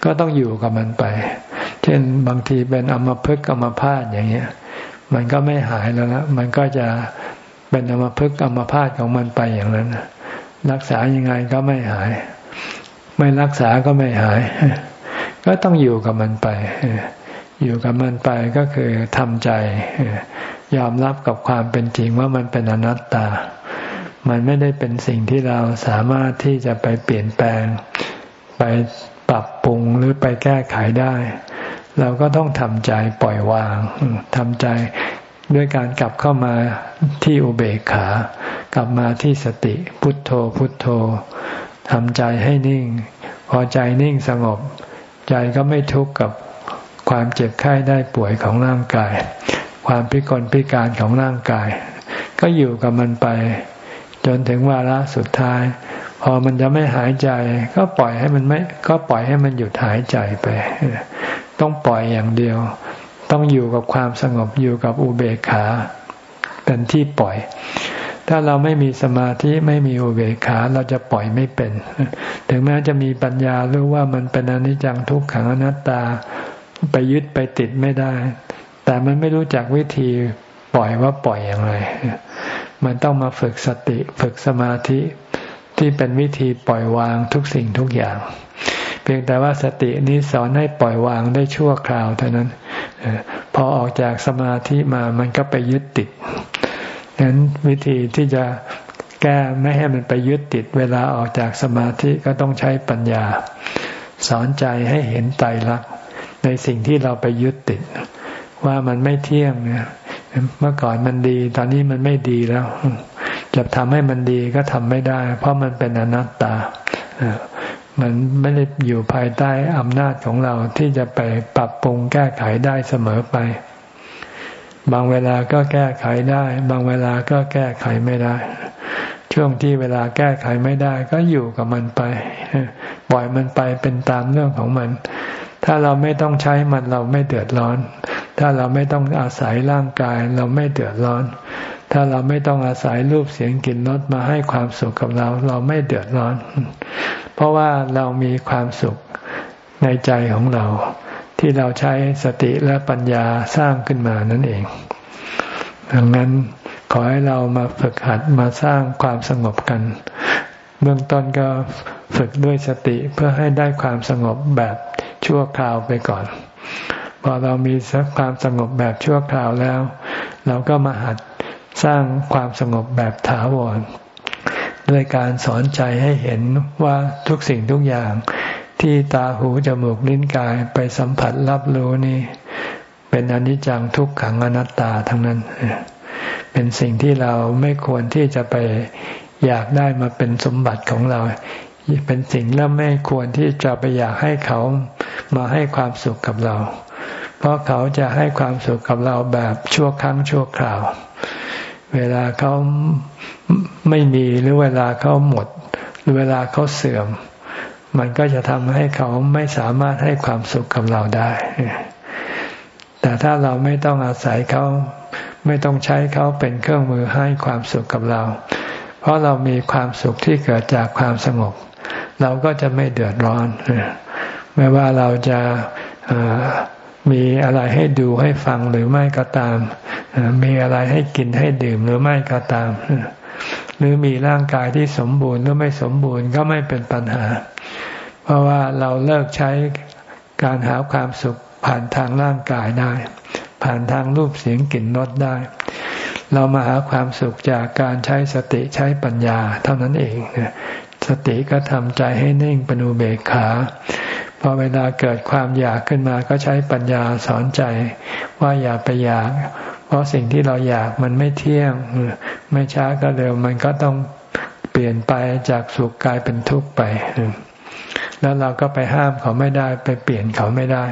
ก็ต้องอยู่กับมันไป เช่นบางทีเป็นอมภพกรรมพาดอย่างเงี้ย มันก็ไม่หายแล้วนะมันก็จะเป็นอมภพกรรมพาดของมันไปอย่างนั้นรักษายังไงก็ไม่หาย ไม่รักษาก็ไม่หาย ก็ต้องอยู่กับมันไปอยู่กับมันไปก็คือทำใจ ยอมรับกับความเป็นจริงว่ามันเป็นอนัตตา มันไม่ได้เป็นสิ่งที่เราสามารถที่จะไปเปลี่ยนแปลง ไปปรับปรุงหรือไปแก้ไขได้ เราก็ต้องทำใจปล่อยวางทำใจด้วยการกลับเข้ามาที่อุเบกขา กลับมาที่สติพุทโธพุทโธทำใจให้นิ่ง พอใจนิ่งสงบ ใจก็ไม่ทุกข์กับความเจ็บไข้ได้ป่วยของร่างกาย ความพิกลพิการของร่างกาย ก็อยู่กับมันไป จนถึงวาระสุดท้าย พอมันจะไม่หายใจ ก็ปล่อยให้มันไม่ ก็ปล่อยให้มันหยุดหายใจไป ต้องปล่อยอย่างเดียว ต้องอยู่กับความสงบอยู่กับอุเบกขาเป็นที่ปล่อย ถ้าเราไม่มีสมาธิไม่มีอุเบกขาเราจะปล่อยไม่เป็น ถึงแม้จะมีปัญญารู้ว่ามันเป็นอนิจจังทุกขังอนัตตาไปยึดไปติดไม่ได้ แต่มันไม่รู้จักวิธีปล่อยว่าปล่อยอย่างไร มันต้องมาฝึกสติฝึกสมาธิที่เป็นวิธีปล่อยวางทุกสิ่งทุกอย่าง เพียงแต่ว่าสตินี้สอนให้ปล่อยวางได้ชั่วคราวเท่านั้นพอออกจากสมาธิมามันก็ไปยึดติดงนั้นวิธีที่จะแก้ไม่ให้มันไปยึดติดเวลาออกจากสมาธิก็ต้องใช้ปัญญา สอนใจให้เห็นไตรลักษณ์ในสิ่งที่เราไปยึดติด ว่ามันไม่เที่ยง เมื่อก่อนมันดี ตอนนี้มันไม่ดีแล้ว จะทำให้มันดีก็ทำไม่ได้ เพราะมันเป็นอนัตตามันไม่ได้อยู่ภายใต้อำนาจของเราที่จะไปปรับปรุงแก้ไขได้เสมอไป บางเวลาก็แก้ไขได้ บางเวลาก็แก้ไขไม่ได้ ช่วงที่เวลาแก้ไขไม่ได้ ก็อยู่กับมันไปปล่อยมันไปเป็นตามเรื่องของมัน ถ้าเราไม่ต้องใช้มันเราไม่เดือดร้อน ถ้าเราไม่ต้องอาศัยร่างกายเราไม่เดือดร้อน ถ้าเราไม่ต้องอาศัยรูปเสียงกลิ่นรสมาให้ความสุขกับเรา เราไม่เดือดร้อน เพราะว่าเรามีความสุขในใจของเรา ที่เราใช้สติและปัญญาสร้างขึ้นมานั่นเอง ดังนั้นขอให้เรามาฝึกหัดมาสร้างความสงบกัน เบื้องต้นก็ฝึกด้วยสติเพื่อให้ได้ความสงบแบบชั่วคราวไปก่อน พอเรามีความสงบแบบชั่วคราวแล้ว เราก็มาหัดสร้างความสงบแบบถาวรด้วยการสอนใจให้เห็นว่าทุกสิ่งทุกอย่างที่ตาหูจมูกลิ้นกายไปสัมผัสรับรู้นี่ เป็นอนิจจังทุกขังอนัตตาทั้งนั้น เป็นสิ่งที่เราไม่ควรที่จะไปอยากได้มาเป็นสมบัติของเรา เป็นสิ่งแล้วไม่ควรที่จะไปอยากให้เขามาให้ความสุขกับเรา เพราะเขาจะให้ความสุขกับเราแบบชั่วครั้งชั่วคราว เวลาเขาไม่มีหรือเวลาเขาหมด หรือเวลาเขาเสื่อม มันก็จะทำให้เขาไม่สามารถให้ความสุขกับเราได้ แต่ถ้าเราไม่ต้องอาศัยเขาไม่ต้องใช้เขาเป็นเครื่องมือให้ความสุขกับเรา เพราะเรามีความสุขที่เกิดจากความสงบ เราก็จะไม่เดือดร้อน ไม่ว่าเราจะ มีอะไรให้ดูให้ฟังหรือไม่ก็ตาม มีอะไรให้กินให้ดื่มหรือไม่ก็ตาม หรือมีร่างกายที่สมบูรณ์หรือไม่สมบูรณ์ก็ไม่เป็นปัญหา เพราะว่าเราเลิกใช้การหาความสุขผ่านทางร่างกายได้ ผ่านทางรูปเสียงกลิ่นรสได้ เรามาหาความสุขจากการใช้สติใช้ปัญญาเท่านั้นเองสติก็ทำใจให้นิ่งปนูเบกขา พอเวลาเกิดความอยากขึ้นมาก็ใช้ปัญญาสอนใจ ว่าอย่าไปอยาก เพราะสิ่งที่เราอยากมันไม่เที่ยง ไม่ช้าก็เร็วมันก็ต้องเปลี่ยนไปจากสุขกลายเป็นทุกข์ไป แล้วเราก็ไปห้ามเขาไม่ได้ไปเปลี่ยนเขาไม่ได้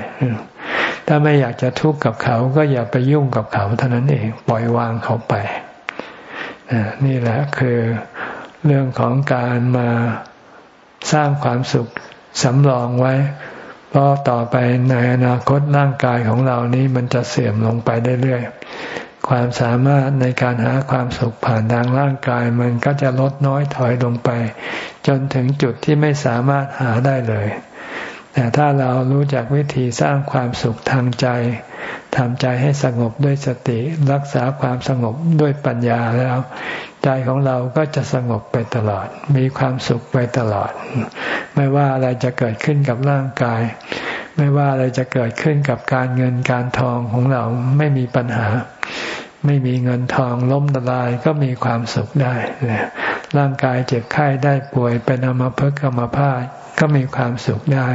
ถ้าไม่อยากจะทุกข์กับเขาก็อย่าไปยุ่งกับเขาเท่านั้นเองปล่อยวางเขาไป นี่แหละคือเรื่องของการมาสร้างความสุข สำรองไว้ เพราะต่อไปในอนาคตร่างกายของเรานี้มันจะเสื่อมลงไปเรื่อยๆ ความสามารถในการหาความสุขผ่านทางร่างกายมันก็จะลดน้อยถอยลงไป จนถึงจุดที่ไม่สามารถหาได้เลย แต่ถ้าเรารู้จักวิธีสร้างความสุขทางใจทำใจให้สงบด้วยสติ รักษาความสงบด้วยปัญญาแล้ว ใจของเราก็จะสงบไปตลอด มีความสุขไปตลอด ไม่ว่าอะไรจะเกิดขึ้นกับร่างกาย ไม่ว่าอะไรจะเกิดขึ้นกับการเงินการทองของเราไม่มีปัญหา ไม่มีเงินทองล้มละลายก็มีความสุขได้ ร่างกายเจ็บไข้ได้ป่วยเป็นอมภพกรรมภาพก็มีความสุขได้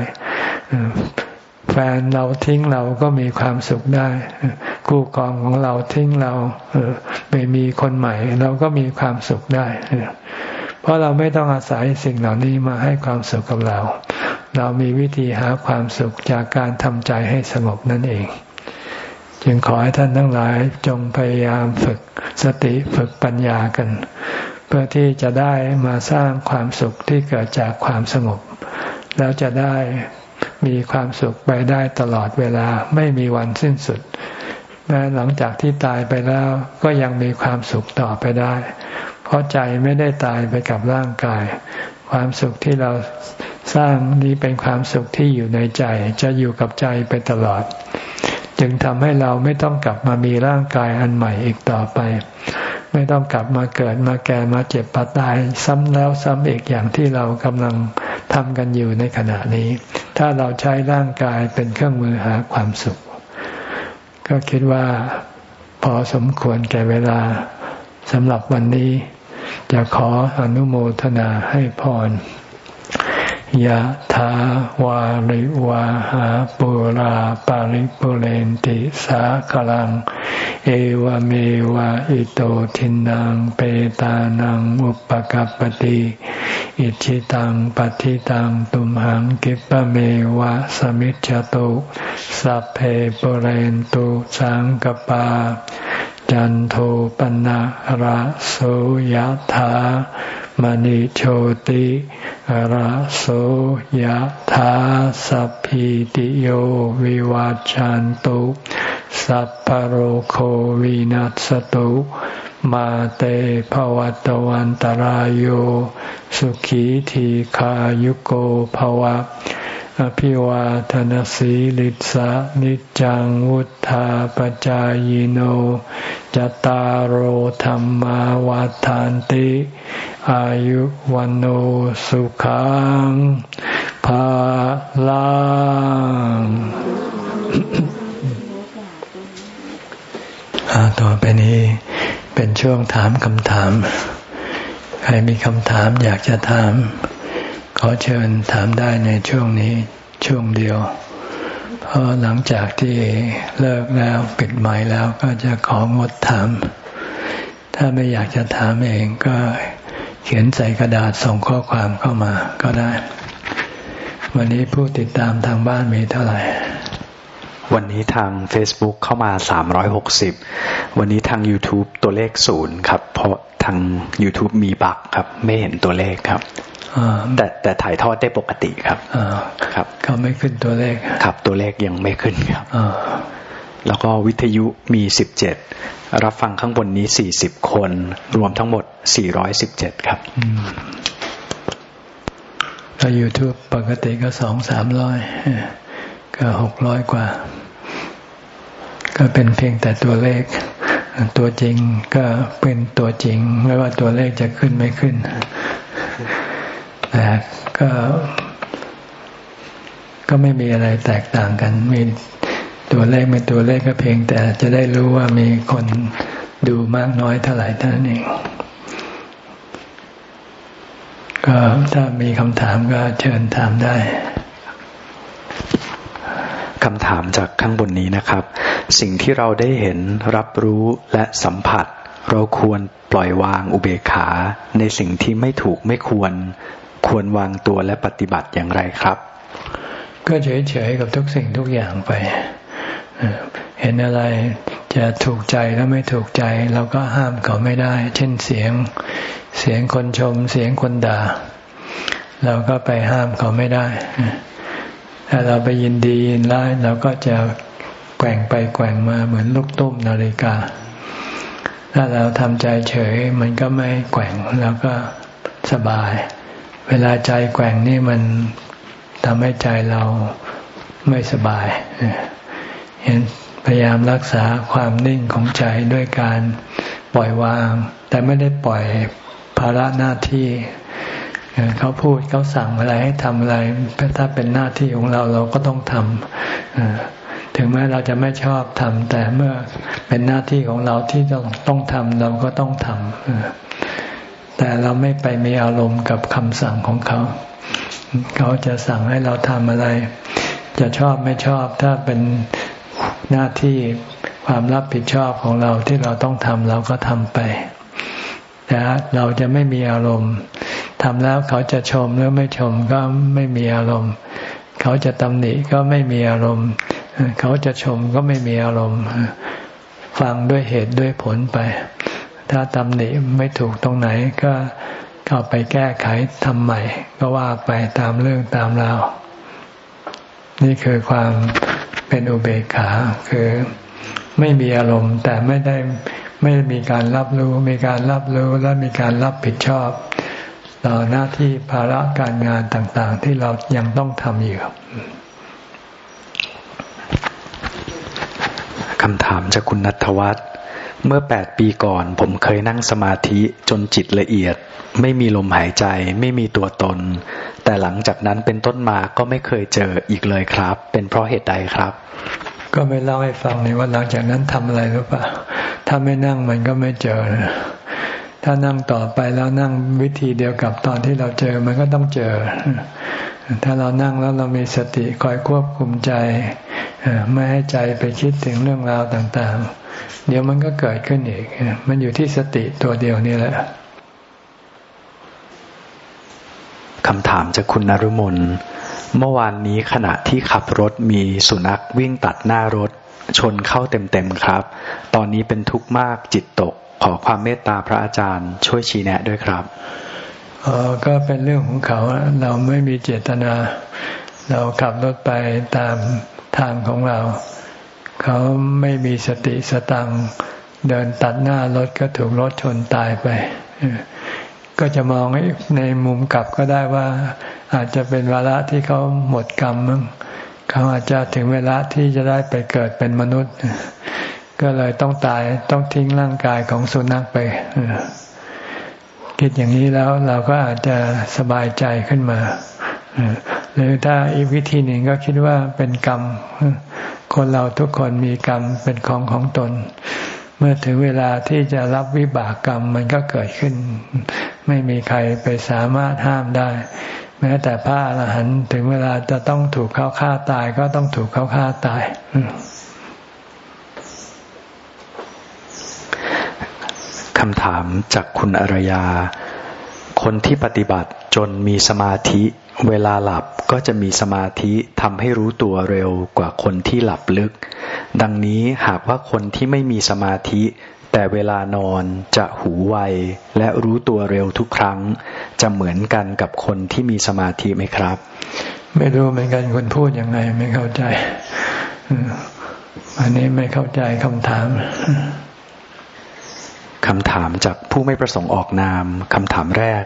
แฟนเราทิ้งเราก็มีความสุขได้ คู่ครองของเราทิ้งเราไปมีคนใหม่ เราก็มีความสุขได้ เพราะเราไม่ต้องอาศัยสิ่งเหล่านี้มาให้ความสุขกับเรา เรามีวิธีหาความสุขจากการทำใจให้สงบนั่นเอง จึงขอให้ท่านทั้งหลายจงพยายามฝึกสติฝึกปัญญากัน เพื่อที่จะได้มาสร้างความสุขที่เกิดจากความสงบ แล้วจะได้ มีความสุขไปได้ตลอดเวลาไม่มีวันสิ้นสุด แม้หลังจากที่ตายไปแล้วก็ยังมีความสุขต่อไปได้ เพราะใจไม่ได้ตายไปกับร่างกาย ความสุขที่เราสร้างนี้เป็นความสุขที่อยู่ในใจจะอยู่กับใจไปตลอด จึงทำให้เราไม่ต้องกลับมามีร่างกายอันใหม่อีกต่อไป ไม่ต้องกลับมาเกิดมาแก่มาเจ็บปตายซ้ำแล้วซ้ำอีกอย่างที่เรากำลัง ทำกันอยู่ในขณะนี้ ถ้าเราใช้ร่างกายเป็นเครื่องมือหาความสุข ก็คิดว่าพอสมควรแก่เวลาสำหรับวันนี้ จะขออนุโมทนาให้พร ยะถาวาริวาหาปุราปาริปุเรนติสากลัง เอวเมวะอิโตทินังเปตานังอุปกัปติอิชิตังปฏิตังตุมหังกิปะเมวะสมิจจตุสัพเพปุเรนตุสังกปา จันโทปนะระโสยธา มณิโชติระโสยธาสัพพิติโยวิวาจันตุสัพพโรโควินัสตุมาเตภวัตวันตารโยสุขีทีขายุโกภวะ อภิวาทนสีลิสะนิจังวุธาปจายโนจตารโหธรรมวาทานติ อายุวันโอสุขังภาลังต่อไปนี้เป็นช่วงถามคำถาม ใครมีคำถามอยากจะถาม อเชิญถามได้ในช่วงนี้ช่วงเดียว เพราะหลังจากที่เลิกแล้วปิดไม้แล้วก็จะของดถาม ถ้าไม่อยากจะถามเองก็เขียนใส่กระดาษส่งข้อความเข้ามาก็ได้ วันนี้ผู้ติดตามทางบ้านมีเท่าไหร่ วันนี้ทาง Facebook เข้ามา 360 วันนี้ทาง YouTube ตัวเลขศูนย์ครับ เพราะทาง YouTube มีบักครับ ไม่เห็นตัวเลขครับแต่แต่ถ่ายทอดได้ปกติครับครับเขาไม่ขึ้นตัวเลขครับตัวเลขยังไม่ขึ้นครับแล้วก็วิทยุมีสิบเจ็ดรับฟังข้างบนนี้สี่สิบคน รวมทั้งหมดสี่ร้อยสิบเจ็ดครับแล้วยูทูบปกติก็สองสามร้อย ก็หกร้อยกว่า ก็เป็นเพียงแต่ตัวเลข ตัวจริงก็เป็นตัวจริง ไม่ว่าตัวเลขจะขึ้นไม่ขึ้นแต่ก็ก็ไม่มีอะไรแตกต่างกัน มีตัวเลขไม่ตัวเลขก็เพียง แต่จะได้รู้ว่ามีคนดูมากน้อยเท่าไหร่เท่านั้นเองก็ถ้ามีคำถามก็เชิญถามได้ คำถามจากข้างบนนี้นะครับ สิ่งที่เราได้เห็นรับรู้และสัมผัส เราควรปล่อยวางอุเบกขา ในสิ่งที่ไม่ถูกไม่ควร ควรวางตัวและปฏิบัติอย่างไรครับ ก็เฉยๆกับทุกสิ่งทุกอย่างไป เห็นอะไรจะถูกใจแล้วไม่ถูกใจ เราก็ห้ามเขาไม่ได้ เช่นเสียงเสียงคนชม เสียงคนด่า เราก็ไปห้ามเขาไม่ได้ ถ้าเราไปยินดียินร้ายเราก็จะแกว่งไปแกว่งมาเหมือนลูกตุ้มนาฬิกา ถ้าเราทำใจเฉยมันก็ไม่แกว่งแล้วก็สบาย เวลาใจแกว่งนี่มันทำให้ใจเราไม่สบายเห็นพยายามรักษาความนิ่งของใจด้วยการปล่อยวาง แต่ไม่ได้ปล่อยภาระหน้าที่ เขาพูดเขาสั่งอะไรให้ทำอะไร ถ้าเป็นหน้าที่ของเราเราก็ต้องทำถึงแม้เราจะไม่ชอบทำแต่เมื่อเป็นหน้าที่ของเราที่ต้องต้องทำเราก็ต้องทำแต่เราไม่ไปมีอารมณ์กับคำสั่งของเขา เขาจะสั่งให้เราทำอะไร จะชอบไม่ชอบถ้าเป็นหน้าที่ความรับผิดชอบของเราที่เราต้องทำเราก็ทำไปแต่เราจะไม่มีอารมณ์ ทำแล้วเขาจะชมหรือไม่ชมก็ไม่มีอารมณ์ เขาจะตำหนิก็ไม่มีอารมณ์ เขาจะชมก็ไม่มีอารมณ์ ฟังด้วยเหตุด้วยผลไป ถ้าตำหนิไม่ถูกตรงไหนก็เข้าไปแก้ไขทำใหม่ ก็ว่าไปตามเรื่องตามราวนี่คือความเป็นอุเบกขาคือไม่มีอารมณ์แต่ไม่ได้ไม่มีการรับรู้ มีการรับรู้และมีการรับผิดชอบ ต่อหน้าที่ภาระการงานต่างๆ ที่เรายังต้องทำอยู่คำถามจากคุณนัทวัฒน์เมื่อแปดปีก่อน ผมเคยนั่งสมาธิจนจิตละเอียด ไม่มีลมหายใจ ไม่มีตัวตน แต่หลังจากนั้นเป็นต้นมาก็ไม่เคยเจออีกเลยครับ เป็นเพราะเหตุใดครับ ก็ไม่เล่าให้ฟังนี่ว่าหลังจากนั้นทำอะไรหรือเปล่าถ้าไม่นั่งมันก็ไม่เจอนะ ถ้านั่งต่อไปแล้วนั่งวิธีเดียวกับตอนที่เราเจอมันก็ต้องเจอ ถ้าเรานั่งแล้วเรามีสติคอยควบคุมใจไม่ให้ใจไปคิดถึงเรื่องราวต่างๆ เดี๋ยวมันก็เกิดขึ้นอีก มันอยู่ที่สติตัวเดียวนี่แหละคำถามจากคุณนรุมน เมื่อวานนี้ขณะที่ขับรถมีสุนัขวิ่งตัดหน้ารถ ชนเข้าเต็มๆครับ ตอนนี้เป็นทุกข์มากจิตตก ขอความเมตตาพระอาจารย์ช่วยชี้แนะด้วยครับออก็เป็นเรื่องของเขาเราไม่มีเจตนา เราขับรถไปตามทางของเรา เขาไม่มีสติสตังเดินตัดหน้ารถก็ถูกรถชนตายไป ก็จะมองในมุมกลับก็ได้ว่า อาจจะเป็นเวลาที่เขาหมดกรรมมั้งเขาอาจจะถึงเวลาที่จะได้ไปเกิดเป็นมนุษย์ ก็เลยต้องตายต้องทิ้งร่างกายของสุนัขไปคิดอย่างนี้แล้วเราก็อาจจะสบายใจขึ้นมาหรือถ้าอีกวิธีหนึ่งก็คิดว่าเป็นกรรม คนเราทุกคนมีกรรมเป็นของของตน เมื่อถึงเวลาที่จะรับวิบากกรรมมันก็เกิดขึ้น ไม่มีใครไปสามารถห้ามได้ แม้แต่พระอรหันต์ถึงเวลาจะต้องถูกเขาฆ่าตายก็ต้องถูกเขาฆ่าตายำถามจากคุณอรยา คนที่ปฏิบัติจนมีสมาธิ เวลาหลับก็จะมีสมาธิทำให้รู้ตัวเร็วกว่าคนที่หลับลึก ดังนี้หากว่าคนที่ไม่มีสมาธิ แต่เวลานอนจะหูไว และรู้ตัวเร็วทุกครั้ง จะเหมือนกันกับคนที่มีสมาธิไหมครับ ไม่รู้เหมือนกันคนพูดยังไงไม่เข้าใจอันนี้ไม่เข้าใจคำถาม คำถามจากผู้ไม่ประสงค์ออกนามคำถามแรก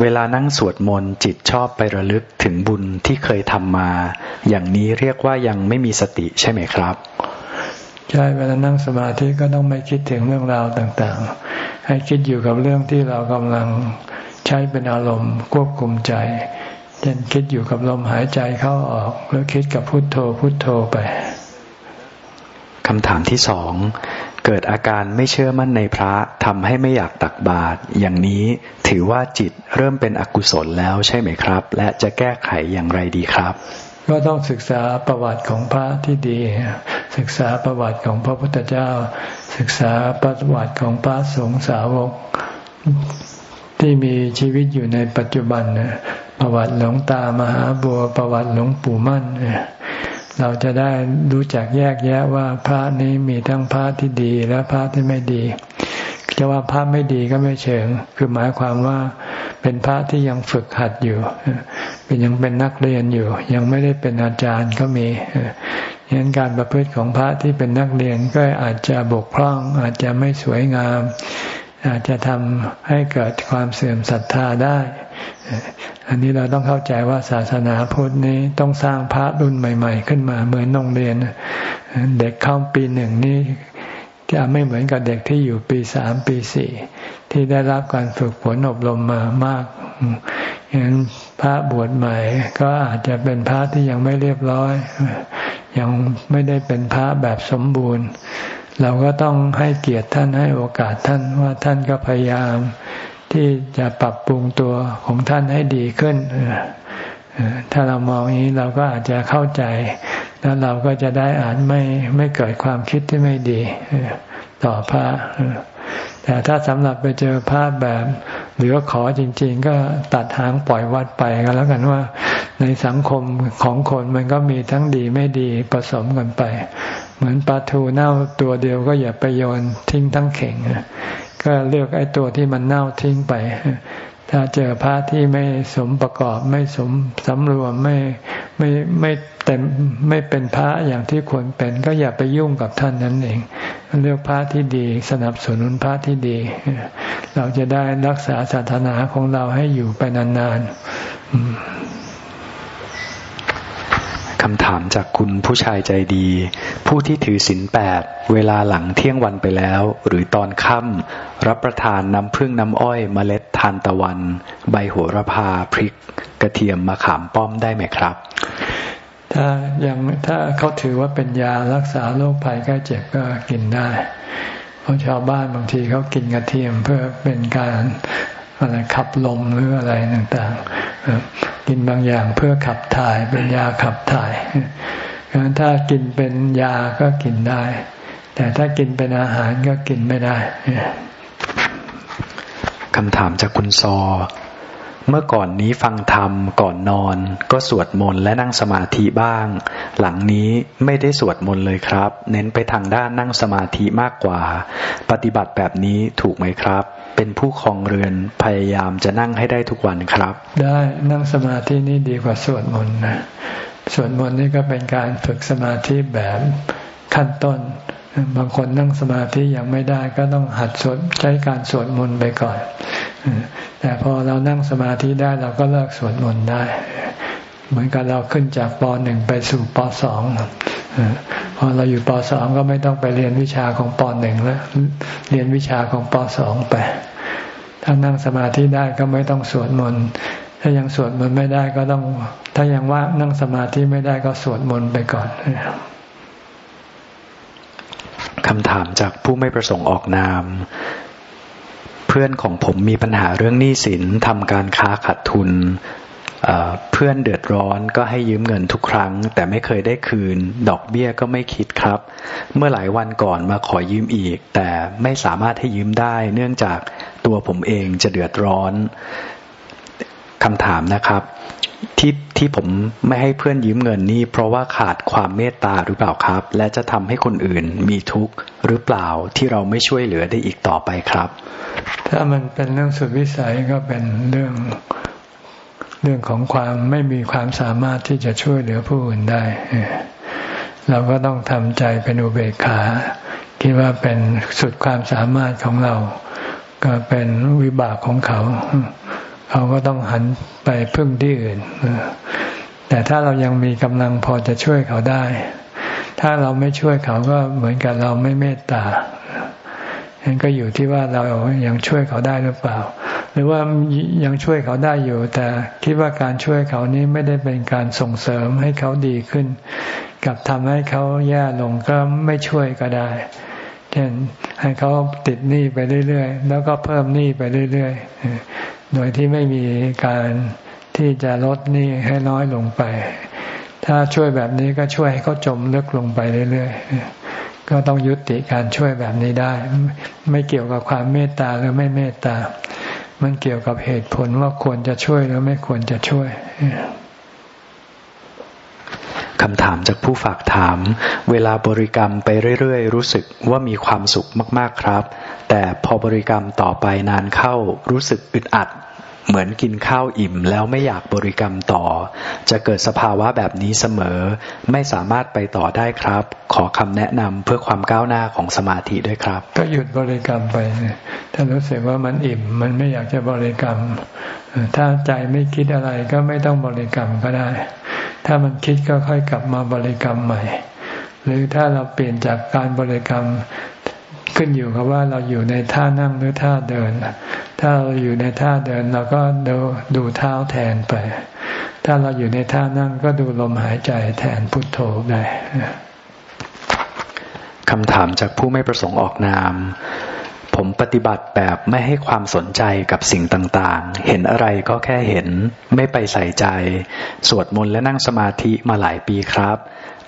เวลานั่งสวดมนต์จิตชอบไประลึกถึงบุญที่เคยทำมา อย่างนี้เรียกว่ายังไม่มีสติใช่ไหมครับ ใช่เวลานั่งสมาธิก็ต้องไม่คิดถึงเรื่องราวต่างๆ ให้คิดอยู่กับเรื่องที่เรากำลังใช้เป็นอารมณ์ควบคุมใจช่นคิดอยู่กับลมหายใจเข้าออก แล้วคิดกับพุทโธพุทโธไปคำถามที่สอง เกิดอาการไม่เชื่อมั่นในพระทำให้ไม่อยากตักบาตรอย่างนี้ถือว่าจิตเริ่มเป็นอกุศลแล้วใช่ไหมครับ และจะแก้ไขอย่างไรดีครับ ก็ต้องศึกษาประวัติของพระที่ดี ศึกษาประวัติของพระพุทธเจ้า ศึกษาประวัติของพระสงฆ์สาวกที่มีชีวิตอยู่ในปัจจุบันประวัติหลวงตามหาบัวประวัติหลวงปู่มั่น เราจะได้รู้จักแยกแยะว่าพระนี้มีทั้งพระที่ดีและพระที่ไม่ดีจะว่าพระไม่ดีก็ไม่เชิง คือหมายความว่าเป็นพระที่ยังฝึกหัดอยู่ เป็นยังเป็นนักเรียนอยู่ ยังไม่ได้เป็นอาจารย์ก็มีฉะนั้นการประพฤติของพระที่เป็นนักเรียนก็อาจจะบกพร่อง อาจจะไม่สวยงาม อาจจะทำให้เกิดความเสื่อมศรัทธาได้ อันนี้เราต้องเข้าใจว่าศาสนาพุทธนี้ต้องสร้างพระรุ่นใหม่ ๆ ขึ้นมาเหมือนโรงเรียน เด็กเข้าปีหนึ่งนี่จะไม่เหมือนกับเด็กที่อยู่ปีสามปีสี่ที่ได้รับการฝึกฝนอบรมมามากอย่างนั้นพระบวชใหม่ ก็อาจจะเป็นพระที่ยังไม่เรียบร้อย ยังไม่ได้เป็นพระแบบสมบูรณ์ เราก็ต้องให้เกียรติท่านให้โอกาสท่านว่าท่านก็พยายาม ที่จะปรับปรุงตัวของท่านให้ดีขึ้น ถ้าเรามองอย่างนี้เราก็อาจจะเข้าใจ แล้วเราก็จะได้อาจไม่ไม่เกิดความคิดที่ไม่ดีต่อพระแต่ถ้าสำหรับไปเจอพระแบบหรือขอจริง ๆ ก็ตัดหางปล่อยวัดไปก็แล้วกันว่า ในสังคมของคนมันก็มีทั้งดีไม่ดีผสมกันไป เหมือนปลาทูเน่าตัวเดียวก็อย่าไปโยนทิ้งทั้งเข่งก็เลือกไอ้ตัวที่มันเน่าทิ้งไป ถ้าเจอพระที่ไม่สมประกอบไม่สมสำรวมไม่ไม่ไม่เต็มไม่เป็นพระอย่างที่ควรเป็น ก็อย่าไปยุ่งกับท่านนั้นเอง เลือกพระที่ดีสนับสนุนพระที่ดี เราจะได้รักษาศาสนาของเราให้อยู่ไปนานๆ คำถามจากคุณผู้ชายใจดี ผู้ที่ถือศีลแปดเวลาหลังเที่ยงวันไปแล้ว หรือตอนค่ำรับประทานน้ำพึ่งน้ำอ้อยเมล็ดทานตะวัน ใบโหระพาพริก กระเทียมมะขามป้อมได้ไหมครับ ถ้ายังถ้าเขาถือว่าเป็นยารักษาโรคภัยแก้เจ็บก็กินได้ เพราะชาวบ้านบางทีเขากินกระเทียมเพื่อเป็นการ อะไรขับลมหรืออะไรต่างๆ กินบางอย่างเพื่อขับถ่ายเป็นยาขับถ่ายงั้นถ้ากินเป็นยาก็กินได้ แต่ถ้ากินเป็นอาหารก็กินไม่ได้คำถามจากคุณซอ เมื่อก่อนนี้ฟังธรรมก่อนนอน ก็สวดมนต์และนั่งสมาธิบ้าง หลังนี้ไม่ได้สวดมนต์เลยครับ เน้นไปทางด้านนั่งสมาธิมากกว่า ปฏิบัติแบบนี้ถูกไหมครับ เป็นผู้คลองเรือนพยายามจะนั่งให้ได้ทุกวันครับ ได้นั่งสมาธินี่ดีกว่าสวดมนต์นะสวดมนต์นี่ก็เป็นการฝึกสมาธิแบบขั้นต้น บางคนนั่งสมาธิยังไม่ได้ก็ต้องหัดสวดใช้การสวดมนต์ไปก่อน แต่พอเรานั่งสมาธิได้เราก็เลิกสวดมนต์ได้ เหมือนกับเราขึ้นจากปหนึ่งไปสู่ปสอง พอเราอยู่ปสองก็ไม่ต้องไปเรียนวิชาของปหนึ่งแล้ว เรียนวิชาของปสองไป ถ้านั่งสมาธิได้ก็ไม่ต้องสวดมนต์ ถ้ายังสวดมนต์ไม่ได้ก็ต้อง ถ้ายังว่านั่งสมาธิไม่ได้ก็สวดมนต์ไปก่อนคำถามจากผู้ไม่ประสงค์ออกนาม เพื่อนของผมมีปัญหาเรื่องหนี้สินทำการค้าขาดทุน เพื่อนเดือดร้อนก็ให้ยืมเงินทุกครั้ง แต่ไม่เคยได้คืน ดอกเบี้ยก็ไม่คิดครับ เมื่อหลายวันก่อนมาขอยืมอีก แต่ไม่สามารถให้ยืมได้ เนื่องจากตัวผมเองจะเดือดร้อนคำถามนะครับ ที่ที่ผมไม่ให้เพื่อนยืมเงินนี่เพราะว่าขาดความเมตตาหรือเปล่าครับ และจะทำให้คนอื่นมีทุกข์หรือเปล่าที่เราไม่ช่วยเหลือได้อีกต่อไปครับ ถ้ามันเป็นเรื่องสุดวิสัยก็เป็นเรื่อง เรื่องของความไม่มีความสามารถที่จะช่วยเหลือผู้อื่นได้ เราก็ต้องทำใจเป็นอุเบกขา คิดว่าเป็นสุดความสามารถของเรา ก็เป็นวิบากของเขา เขาก็ต้องหันไปพึ่งที่อื่น แต่ถ้าเรายังมีกำลังพอจะช่วยเขาได้ ถ้าเราไม่ช่วยเขาก็เหมือนกับเราไม่เมตตานั่นก็อยู่ที่ว่าเรายังช่วยเขาได้หรือเปล่า หรือว่ายังช่วยเขาได้อยู่ แต่คิดว่าการช่วยเขานี้ไม่ได้เป็นการส่งเสริมให้เขาดีขึ้น กับทำให้เขาแย่ลงก็ไม่ช่วยก็ได้ เช่นให้เขาติดหนี้ไปเรื่อยๆ แล้วก็เพิ่มหนี้ไปเรื่อยๆ โดยที่ไม่มีการที่จะลดหนี้ให้น้อยลงไป ถ้าช่วยแบบนี้ก็ช่วยให้เขาจมลึกลงไปเรื่อยๆ ก็ต้องยุติการช่วยแบบนี้ได้ ไม่เกี่ยวกับความเมตตาหรือไม่เมตตา มันเกี่ยวกับเหตุผลว่าควรจะช่วยหรือไม่ควรจะช่วยคำถามจากผู้ฝากถาม เวลาบริกรรมไปเรื่อยๆ รู้สึกว่ามีความสุขมากๆครับ แต่พอบริกรรมต่อไปนานเข้ารู้สึกอึดอัด เหมือนกินข้าวอิ่มแล้วไม่อยากบริกรรมต่อ จะเกิดสภาวะแบบนี้เสมอ ไม่สามารถไปต่อได้ครับ ขอคำแนะนำเพื่อความก้าวหน้าของสมาธิด้วยครับ ก็หยุดบริกรรมไปถ้ารู้สึกว่ามันอิ่มมันไม่อยากจะบริกรรม ถ้าใจไม่คิดอะไรก็ไม่ต้องบริกรรมก็ได้ ถ้ามันคิดก็ค่อยกลับมาบริกรรมใหม่ หรือถ้าเราเปลี่ยนจากการบริกรรม ขึ้นอยู่กับว่าเราอยู่ในท่านั่งหรือท่าเดิน ถ้าเราอยู่ในท่าเดินเราก็ดูดูเท้าแทนไป ถ้าเราอยู่ในท่านั่งก็ดูลมหายใจแทนพุทโธได้คำถามจากผู้ไม่ประสงค์ออกนาม ผมปฏิบัติแบบไม่ให้ความสนใจกับสิ่งต่างๆ เห็นอะไรก็แค่เห็น ไม่ไปใส่ใจ สวดมนต์และนั่งสมาธิมาหลายปีครับ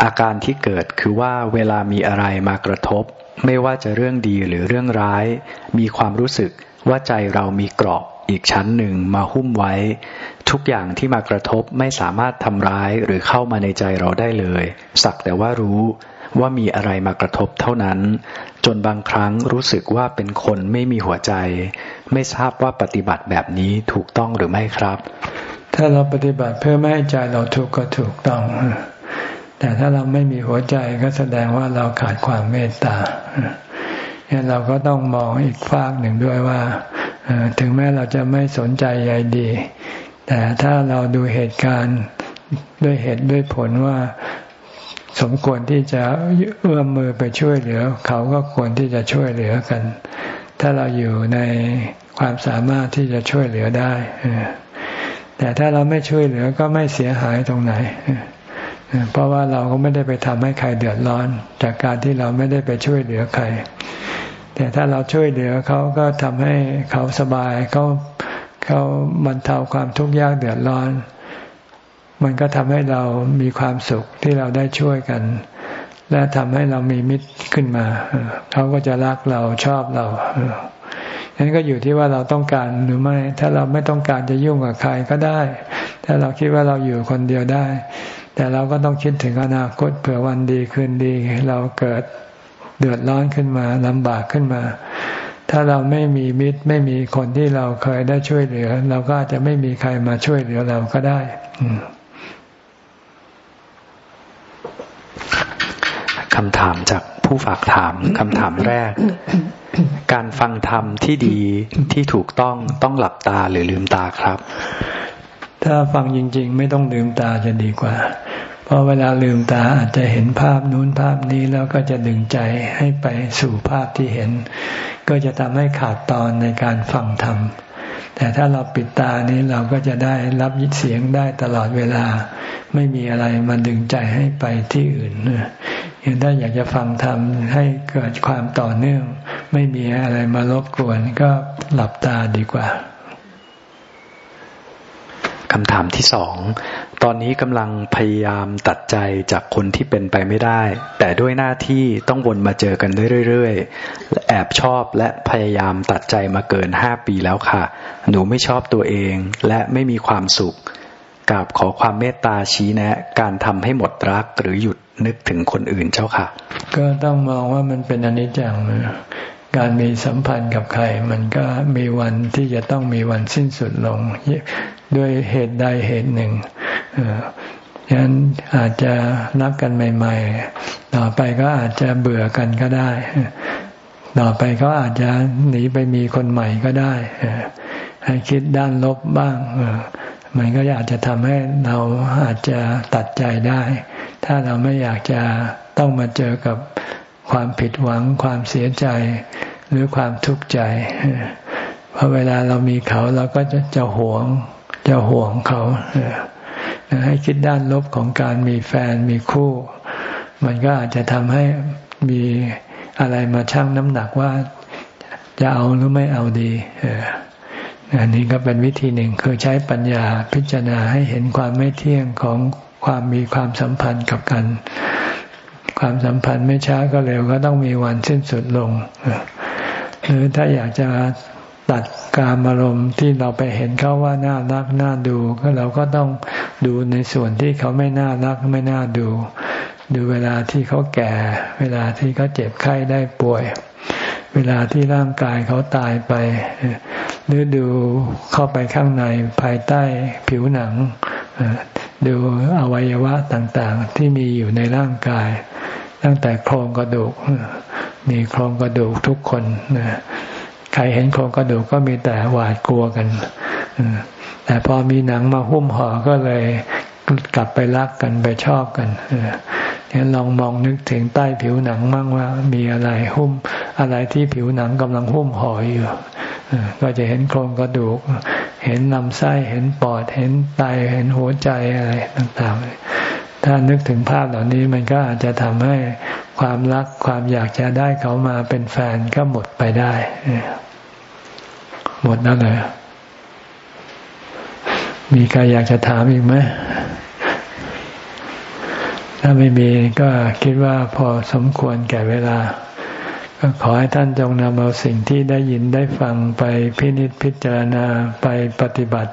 อาการที่เกิดคือว่าเวลามีอะไรมากระทบ ไม่ว่าจะเรื่องดีหรือเรื่องร้าย มีความรู้สึกว่าใจเรามีเกราะอีกชั้นหนึ่งมาหุ้มไว้ ทุกอย่างที่มากระทบไม่สามารถทำร้ายหรือเข้ามาในใจเราได้เลย สักแต่ว่ารู้ว่ามีอะไรมากระทบเท่านั้น จนบางครั้งรู้สึกว่าเป็นคนไม่มีหัวใจ ไม่ทราบว่าปฏิบัติแบบนี้ถูกต้องหรือไม่ครับ ถ้าเราปฏิบัติเพื่อไม่ให้ใจเราทุกข์ก็ถูกต้อง แต่ถ้าเราไม่มีหัวใจก็แสดงว่าเราขาดความเมตตาเนี่ยเราก็ต้องมองอีกฝากหนึ่งด้วยว่า ถึงแม้เราจะไม่สนใจใยดี แต่ถ้าเราดูเหตุการณ์ด้วยเหตุด้วยผลว่าสมควรที่จะเอื้อมมือไปช่วยเหลือ เขาก็ควรที่จะช่วยเหลือกัน ถ้าเราอยู่ในความสามารถที่จะช่วยเหลือได้แต่ถ้าเราไม่ช่วยเหลือก็ไม่เสียหายตรงไหน เพราะว่าเราก็ไม่ได้ไปทำให้ใครเดือดร้อน จากการที่เราไม่ได้ไปช่วยเหลือใคร แต่ถ้าเราช่วยเหลือเขาก็ทำให้เขาสบายเขาเขาบรรเทาความทุกข์ยากเดือดร้อน มันก็ทำให้เรามีความสุขที่เราได้ช่วยกัน และทำให้เรามีมิตรขึ้นมา เขาก็จะรักเราชอบเรานั้นก็อยู่ที่ว่าเราต้องการหรือไม่ ถ้าเราไม่ต้องการจะยุ่งกับใครก็ได้ ถ้าเราคิดว่าเราอยู่คนเดียวได้ แต่เราก็ต้องคิดถึงอนาคตเผื่อวันดีคืนดี เราเกิดเดือดร้อนขึ้นมาลำบากขึ้นมา ถ้าเราไม่มีมิตรไม่มีคนที่เราเคยได้ช่วยเหลือ เราก็อาจจะไม่มีใครมาช่วยเหลือเราก็ได้คำถามจากผู้ฝากถามคำถามแรก การฟังธรรมที่ดีที่ถูกต้องต้องหลับตาหรือลืมตาครับ ถ้าฟังจริง ๆ ไม่ต้องลืมตาจะดีกว่า เพอเวลาลืมตาอาจจะเห็นภาพนู้นภาพนี้แล้วก็จะดึงใจให้ไปสู่ภาพที่เห็น ก็จะทำให้ขาดตอนในการฟังธรรม แต่ถ้าเราปิดตานี้เราก็จะได้รับยิเสียงได้ตลอดเวลา ไม่มีอะไรมาดึงใจให้ไปที่อื่นเห็นถ้าอยากจะฟังธรรมให้เกิดความต่อเนื่อง ไม่มีอะไรมารบกวนก็หลับตาดีกว่า คำถามที่สอง ตอนนี้กำลังพยายามตัดใจจากคนที่เป็นไปไม่ได้ แต่ด้วยหน้าที่ต้องวนมาเจอกันเรื่อยๆ แอบชอบและพยายามตัดใจมาเกินห้าปีแล้วค่ะ หนูไม่ชอบตัวเองและไม่มีความสุขกราบขอความเมตตาชี้แนะ การทำให้หมดรักหรือหยุดนึกถึงคนอื่นเจ้าค่ะ ก็ต้องมองว่ามันเป็นอนิจจังนะ การมีสัมพันธ์กับใคร มันก็มีวันที่จะต้องมีวันสิ้นสุดลง ด้วยเหตุใดเหตุหนึ่งฉะนั้นอาจจะรักกันใหม่ ๆ ต่อไปก็อาจจะเบื่อกันก็ได้ ต่อไปเขาอาจจะหนีไปมีคนใหม่ก็ได้ให้คิดด้านลบบ้างมันก็อาจจะทำให้เราอาจจะตัดใจได้ ถ้าเราไม่อยากจะต้องมาเจอกับ ความผิดหวัง ความเสียใจ หรือความทุกข์ใจเพพอเวลาเรามีเขาเราก็จะจะหวง จะห่วงเขาให้คิดด้านลบของการมีแฟนมีคู่ มันก็อาจจะทำให้มีอะไรมาชั่งน้ำหนักว่าจะเอาหรือไม่เอาดีอันนี้ก็เป็นวิธีหนึ่งคือใช้ปัญญาพิจารณาให้เห็นความไม่เที่ยงของความมีความสัมพันธ์กับกัน ความสัมพันธ์ไม่ช้าก็เร็วก็ต้องมีวันสิ้นสุดลง หรือถ้าอยากจะตัดการอารมณ์ที่เราไปเห็นเขาว่าน่ารักน่าดู ก็เราก็ต้องดูในส่วนที่เขาไม่น่ารักไม่น่าดู ดูเวลาที่เขาแก่ เวลาที่เขาเจ็บไข้ได้ป่วย เวลาที่ร่างกายเขาตายไป หรือดูเข้าไปข้างในภายใต้ผิวหนังดูอวัยวะต่างๆ ที่มีอยู่ในร่างกาย ตั้งแต่โครงกระดูก มีโครงกระดูกทุกคนใครเห็นโครงกระดูกก็มีแต่หวาดกลัวกันแต่พอมีหนังมาหุ้มห่อก็เลยกลับไปรักกันไปชอบกันเนี่ยลองมองนึกถึงใต้ผิวหนังมั่งว่า มีอะไรหุ้มอะไรที่ผิวหนังกำลังหุ้มห่ออยู่ก็จะเห็นโครงกระดูก เห็นลำไส้เห็นปอดเห็นไตเห็นหัวใจอะไรต่างๆ ถ้านึกถึงภาพเหล่านี้มันก็อาจจะทำให้ความรักความอยากจะได้เขามาเป็นแฟนก็หมดไปได้ หมดนั่นเลยมีใครอยากจะถามอีกไหมถ้าไม่มีก็คิดว่าพอสมควรแก่เวลา ก็ขอให้ท่านจงนำเอาสิ่งที่ได้ยินได้ฟังไปพินิจพิจารณาไปปฏิบัติ